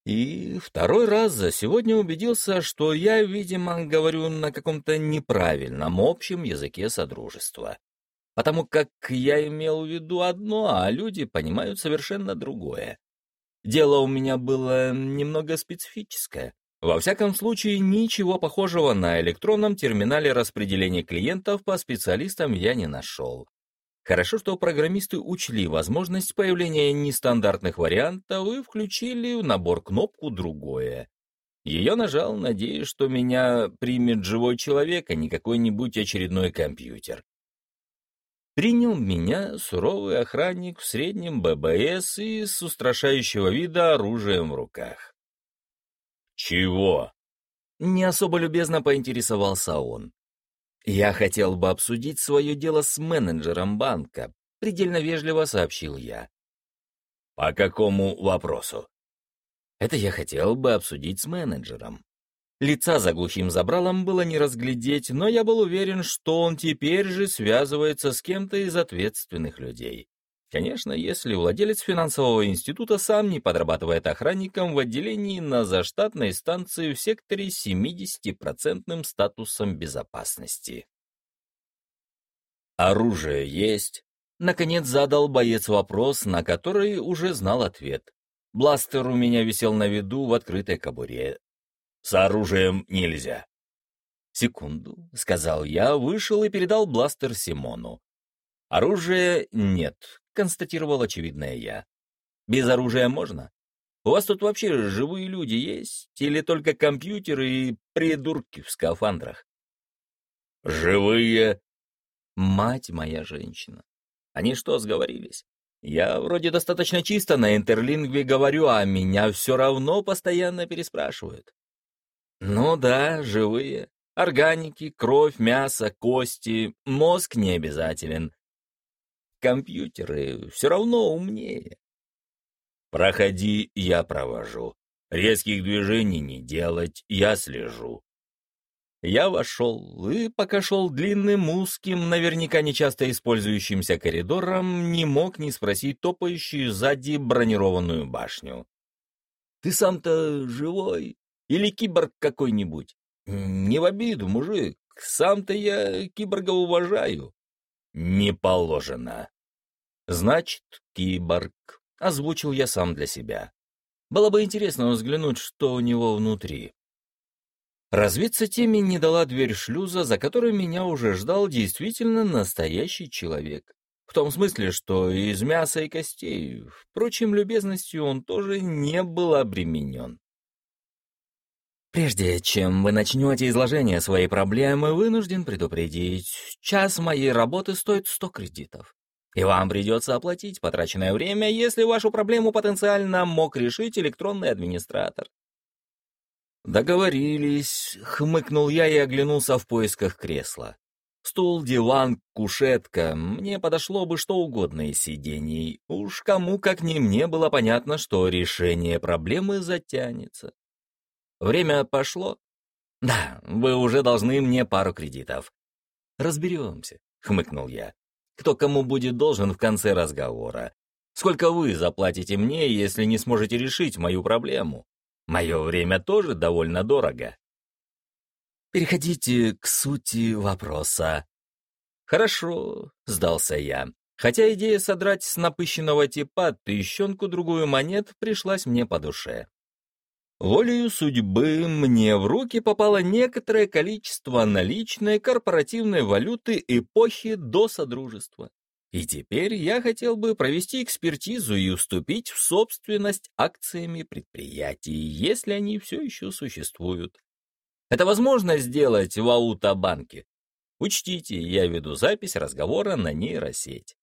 И второй раз за сегодня убедился, что я, видимо, говорю на каком-то неправильном общем языке содружества. Потому как я имел в виду одно, а люди понимают совершенно другое. Дело у меня было немного специфическое. Во всяком случае, ничего похожего на электронном терминале распределения клиентов по специалистам я не нашел. Хорошо, что программисты учли возможность появления нестандартных вариантов и включили в набор кнопку «Другое». Ее нажал, надеясь, что меня примет живой человек, а не какой-нибудь очередной компьютер. Принял меня суровый охранник в среднем ББС и с устрашающего вида оружием в руках. «Чего?» Не особо любезно поинтересовался он. «Я хотел бы обсудить свое дело с менеджером банка», — предельно вежливо сообщил я. «По какому вопросу?» «Это я хотел бы обсудить с менеджером». Лица за глухим забралом было не разглядеть, но я был уверен, что он теперь же связывается с кем-то из ответственных людей. Конечно, если владелец финансового института сам не подрабатывает охранником в отделении на заштатной станции в секторе с 70% статусом безопасности. «Оружие есть?» Наконец задал боец вопрос, на который уже знал ответ. Бластер у меня висел на виду в открытой кобуре. «С оружием нельзя». «Секунду», — сказал я, вышел и передал бластер Симону. «Оружия нет, — констатировал очевидное я. «Без оружия можно? У вас тут вообще живые люди есть? Или только компьютеры и придурки в скафандрах?» «Живые?» «Мать моя женщина! Они что, сговорились? Я вроде достаточно чисто на интерлингве говорю, а меня все равно постоянно переспрашивают». «Ну да, живые. Органики, кровь, мясо, кости, мозг не обязателен. Компьютеры все равно умнее. Проходи, я провожу. Резких движений не делать, я слежу. Я вошел, и пока шел длинным, узким, наверняка нечасто использующимся коридором, не мог не спросить топающую сзади бронированную башню. «Ты сам-то живой? Или киборг какой-нибудь? Не в обиду, мужик, сам-то я киборга уважаю». «Не положено». «Значит, киборг», — озвучил я сам для себя. Было бы интересно взглянуть, что у него внутри. Развиться теме не дала дверь шлюза, за которой меня уже ждал действительно настоящий человек. В том смысле, что из мяса и костей. Впрочем, любезностью он тоже не был обременен. Прежде чем вы начнете изложение своей проблемы, вынужден предупредить, час моей работы стоит 100 кредитов. И вам придется оплатить потраченное время, если вашу проблему потенциально мог решить электронный администратор. «Договорились», — хмыкнул я и оглянулся в поисках кресла. Стул, диван, кушетка, мне подошло бы что угодно из сидений. Уж кому как не мне было понятно, что решение проблемы затянется. Время пошло. Да, вы уже должны мне пару кредитов. Разберемся, хмыкнул я кто кому будет должен в конце разговора. Сколько вы заплатите мне, если не сможете решить мою проблему? Мое время тоже довольно дорого. Переходите к сути вопроса. Хорошо, сдался я. Хотя идея содрать с напыщенного типа тыщенку-другую монет пришлась мне по душе. Волею судьбы мне в руки попало некоторое количество наличной корпоративной валюты эпохи до Содружества. И теперь я хотел бы провести экспертизу и уступить в собственность акциями предприятий, если они все еще существуют. Это возможно сделать в аутобанке. Учтите, я веду запись разговора на нейросеть.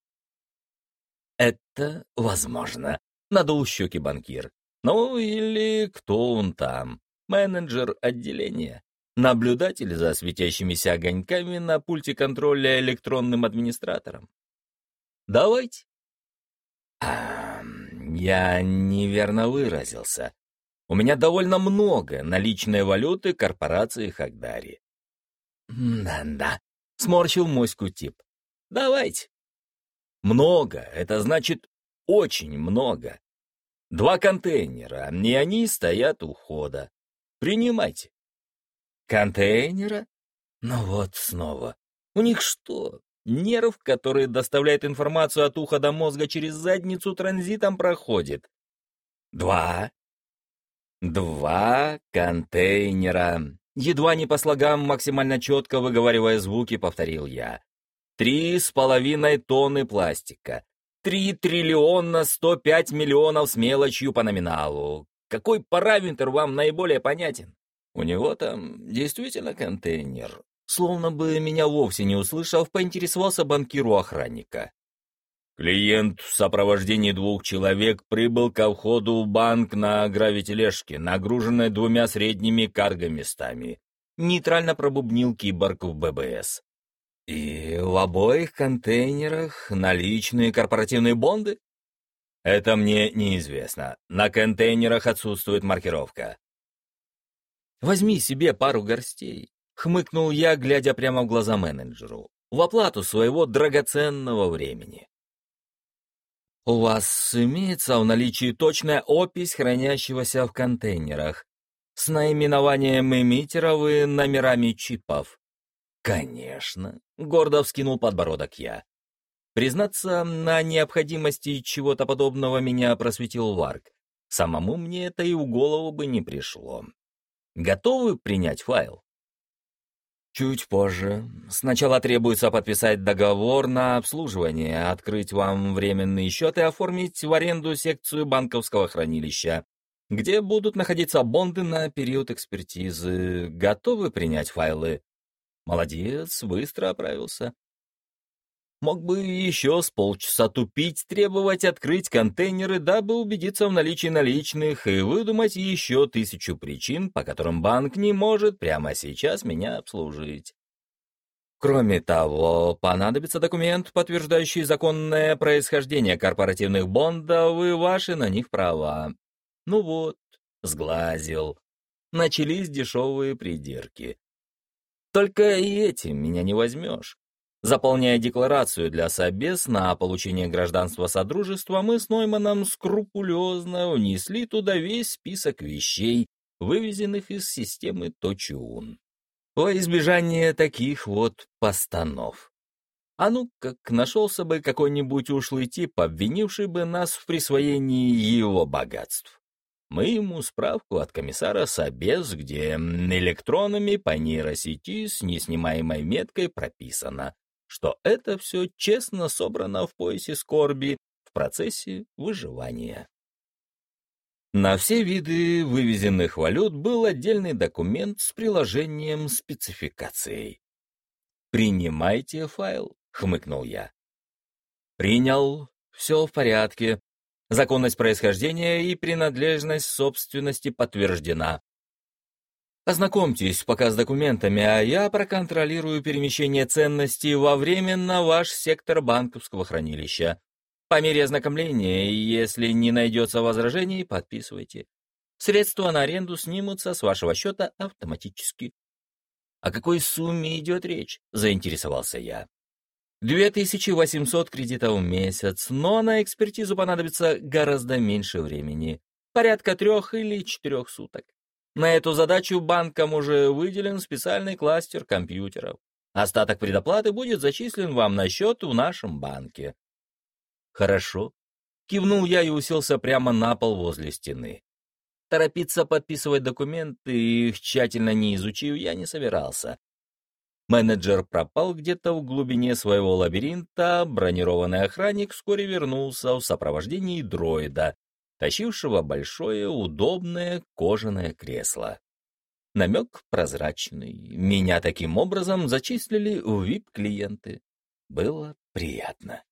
Это возможно, надул щеки банкир. Ну, или кто он там, менеджер отделения, наблюдатель за светящимися огоньками на пульте контроля электронным администратором. Давайте. А, я неверно выразился. У меня довольно много наличной валюты корпорации Хагдари. Да-да, сморщил моську тип. Давайте. Много, это значит очень много. Два контейнера, и они стоят у входа. Принимайте. Контейнера? Ну вот снова. У них что, нерв, который доставляет информацию от уха до мозга через задницу, транзитом проходит? Два. Два контейнера. Едва не по слогам, максимально четко выговаривая звуки, повторил я. Три с половиной тонны пластика. Три триллиона сто пять миллионов с мелочью по номиналу. Какой параметр вам наиболее понятен? У него там действительно контейнер. Словно бы меня вовсе не услышав, поинтересовался банкиру охранника. Клиент в сопровождении двух человек прибыл ко входу в банк на гравитележке, нагруженной двумя средними карго-местами. Нейтрально пробубнил киборг в ББС. И в обоих контейнерах наличные корпоративные бонды? Это мне неизвестно. На контейнерах отсутствует маркировка. Возьми себе пару горстей, хмыкнул я, глядя прямо в глаза менеджеру, в оплату своего драгоценного времени. У вас имеется в наличии точная опись хранящегося в контейнерах с наименованием эмиттеров и номерами чипов. «Конечно», — гордо вскинул подбородок я. Признаться, на необходимости чего-то подобного меня просветил Варк. Самому мне это и в голову бы не пришло. Готовы принять файл? Чуть позже. Сначала требуется подписать договор на обслуживание, открыть вам временный счет и оформить в аренду секцию банковского хранилища, где будут находиться бонды на период экспертизы. Готовы принять файлы? Молодец, быстро оправился. Мог бы еще с полчаса тупить, требовать открыть контейнеры, дабы убедиться в наличии наличных и выдумать еще тысячу причин, по которым банк не может прямо сейчас меня обслужить. Кроме того, понадобится документ, подтверждающий законное происхождение корпоративных бондов и ваши на них права. Ну вот, сглазил. Начались дешевые придирки. Только и этим меня не возьмешь. Заполняя декларацию для Собес на получение гражданства Содружества, мы с Нойманом скрупулезно унесли туда весь список вещей, вывезенных из системы Точун. Во избежание таких вот постанов. А ну, как нашелся бы какой-нибудь ушлый тип, обвинивший бы нас в присвоении его богатств. Мы ему справку от комиссара Собес, где электронами по нейросети с неснимаемой меткой прописано, что это все честно собрано в поясе скорби в процессе выживания. На все виды вывезенных валют был отдельный документ с приложением спецификацией. «Принимайте файл», — хмыкнул я. «Принял. Все в порядке. Законность происхождения и принадлежность собственности подтверждена. Ознакомьтесь пока с документами, а я проконтролирую перемещение ценностей во временно ваш сектор банковского хранилища. По мере ознакомления, если не найдется возражений, подписывайте. Средства на аренду снимутся с вашего счета автоматически. «О какой сумме идет речь?» — заинтересовался я. «2800 кредитов в месяц, но на экспертизу понадобится гораздо меньше времени, порядка трех или четырех суток. На эту задачу банкам уже выделен специальный кластер компьютеров. Остаток предоплаты будет зачислен вам на счет в нашем банке. «Хорошо». Кивнул я и уселся прямо на пол возле стены. Торопиться подписывать документы, их тщательно не изучив, я не собирался. Менеджер пропал где-то в глубине своего лабиринта, бронированный охранник вскоре вернулся в сопровождении дроида, тащившего большое удобное кожаное кресло. Намек прозрачный. Меня таким образом зачислили в VIP-клиенты. Было приятно.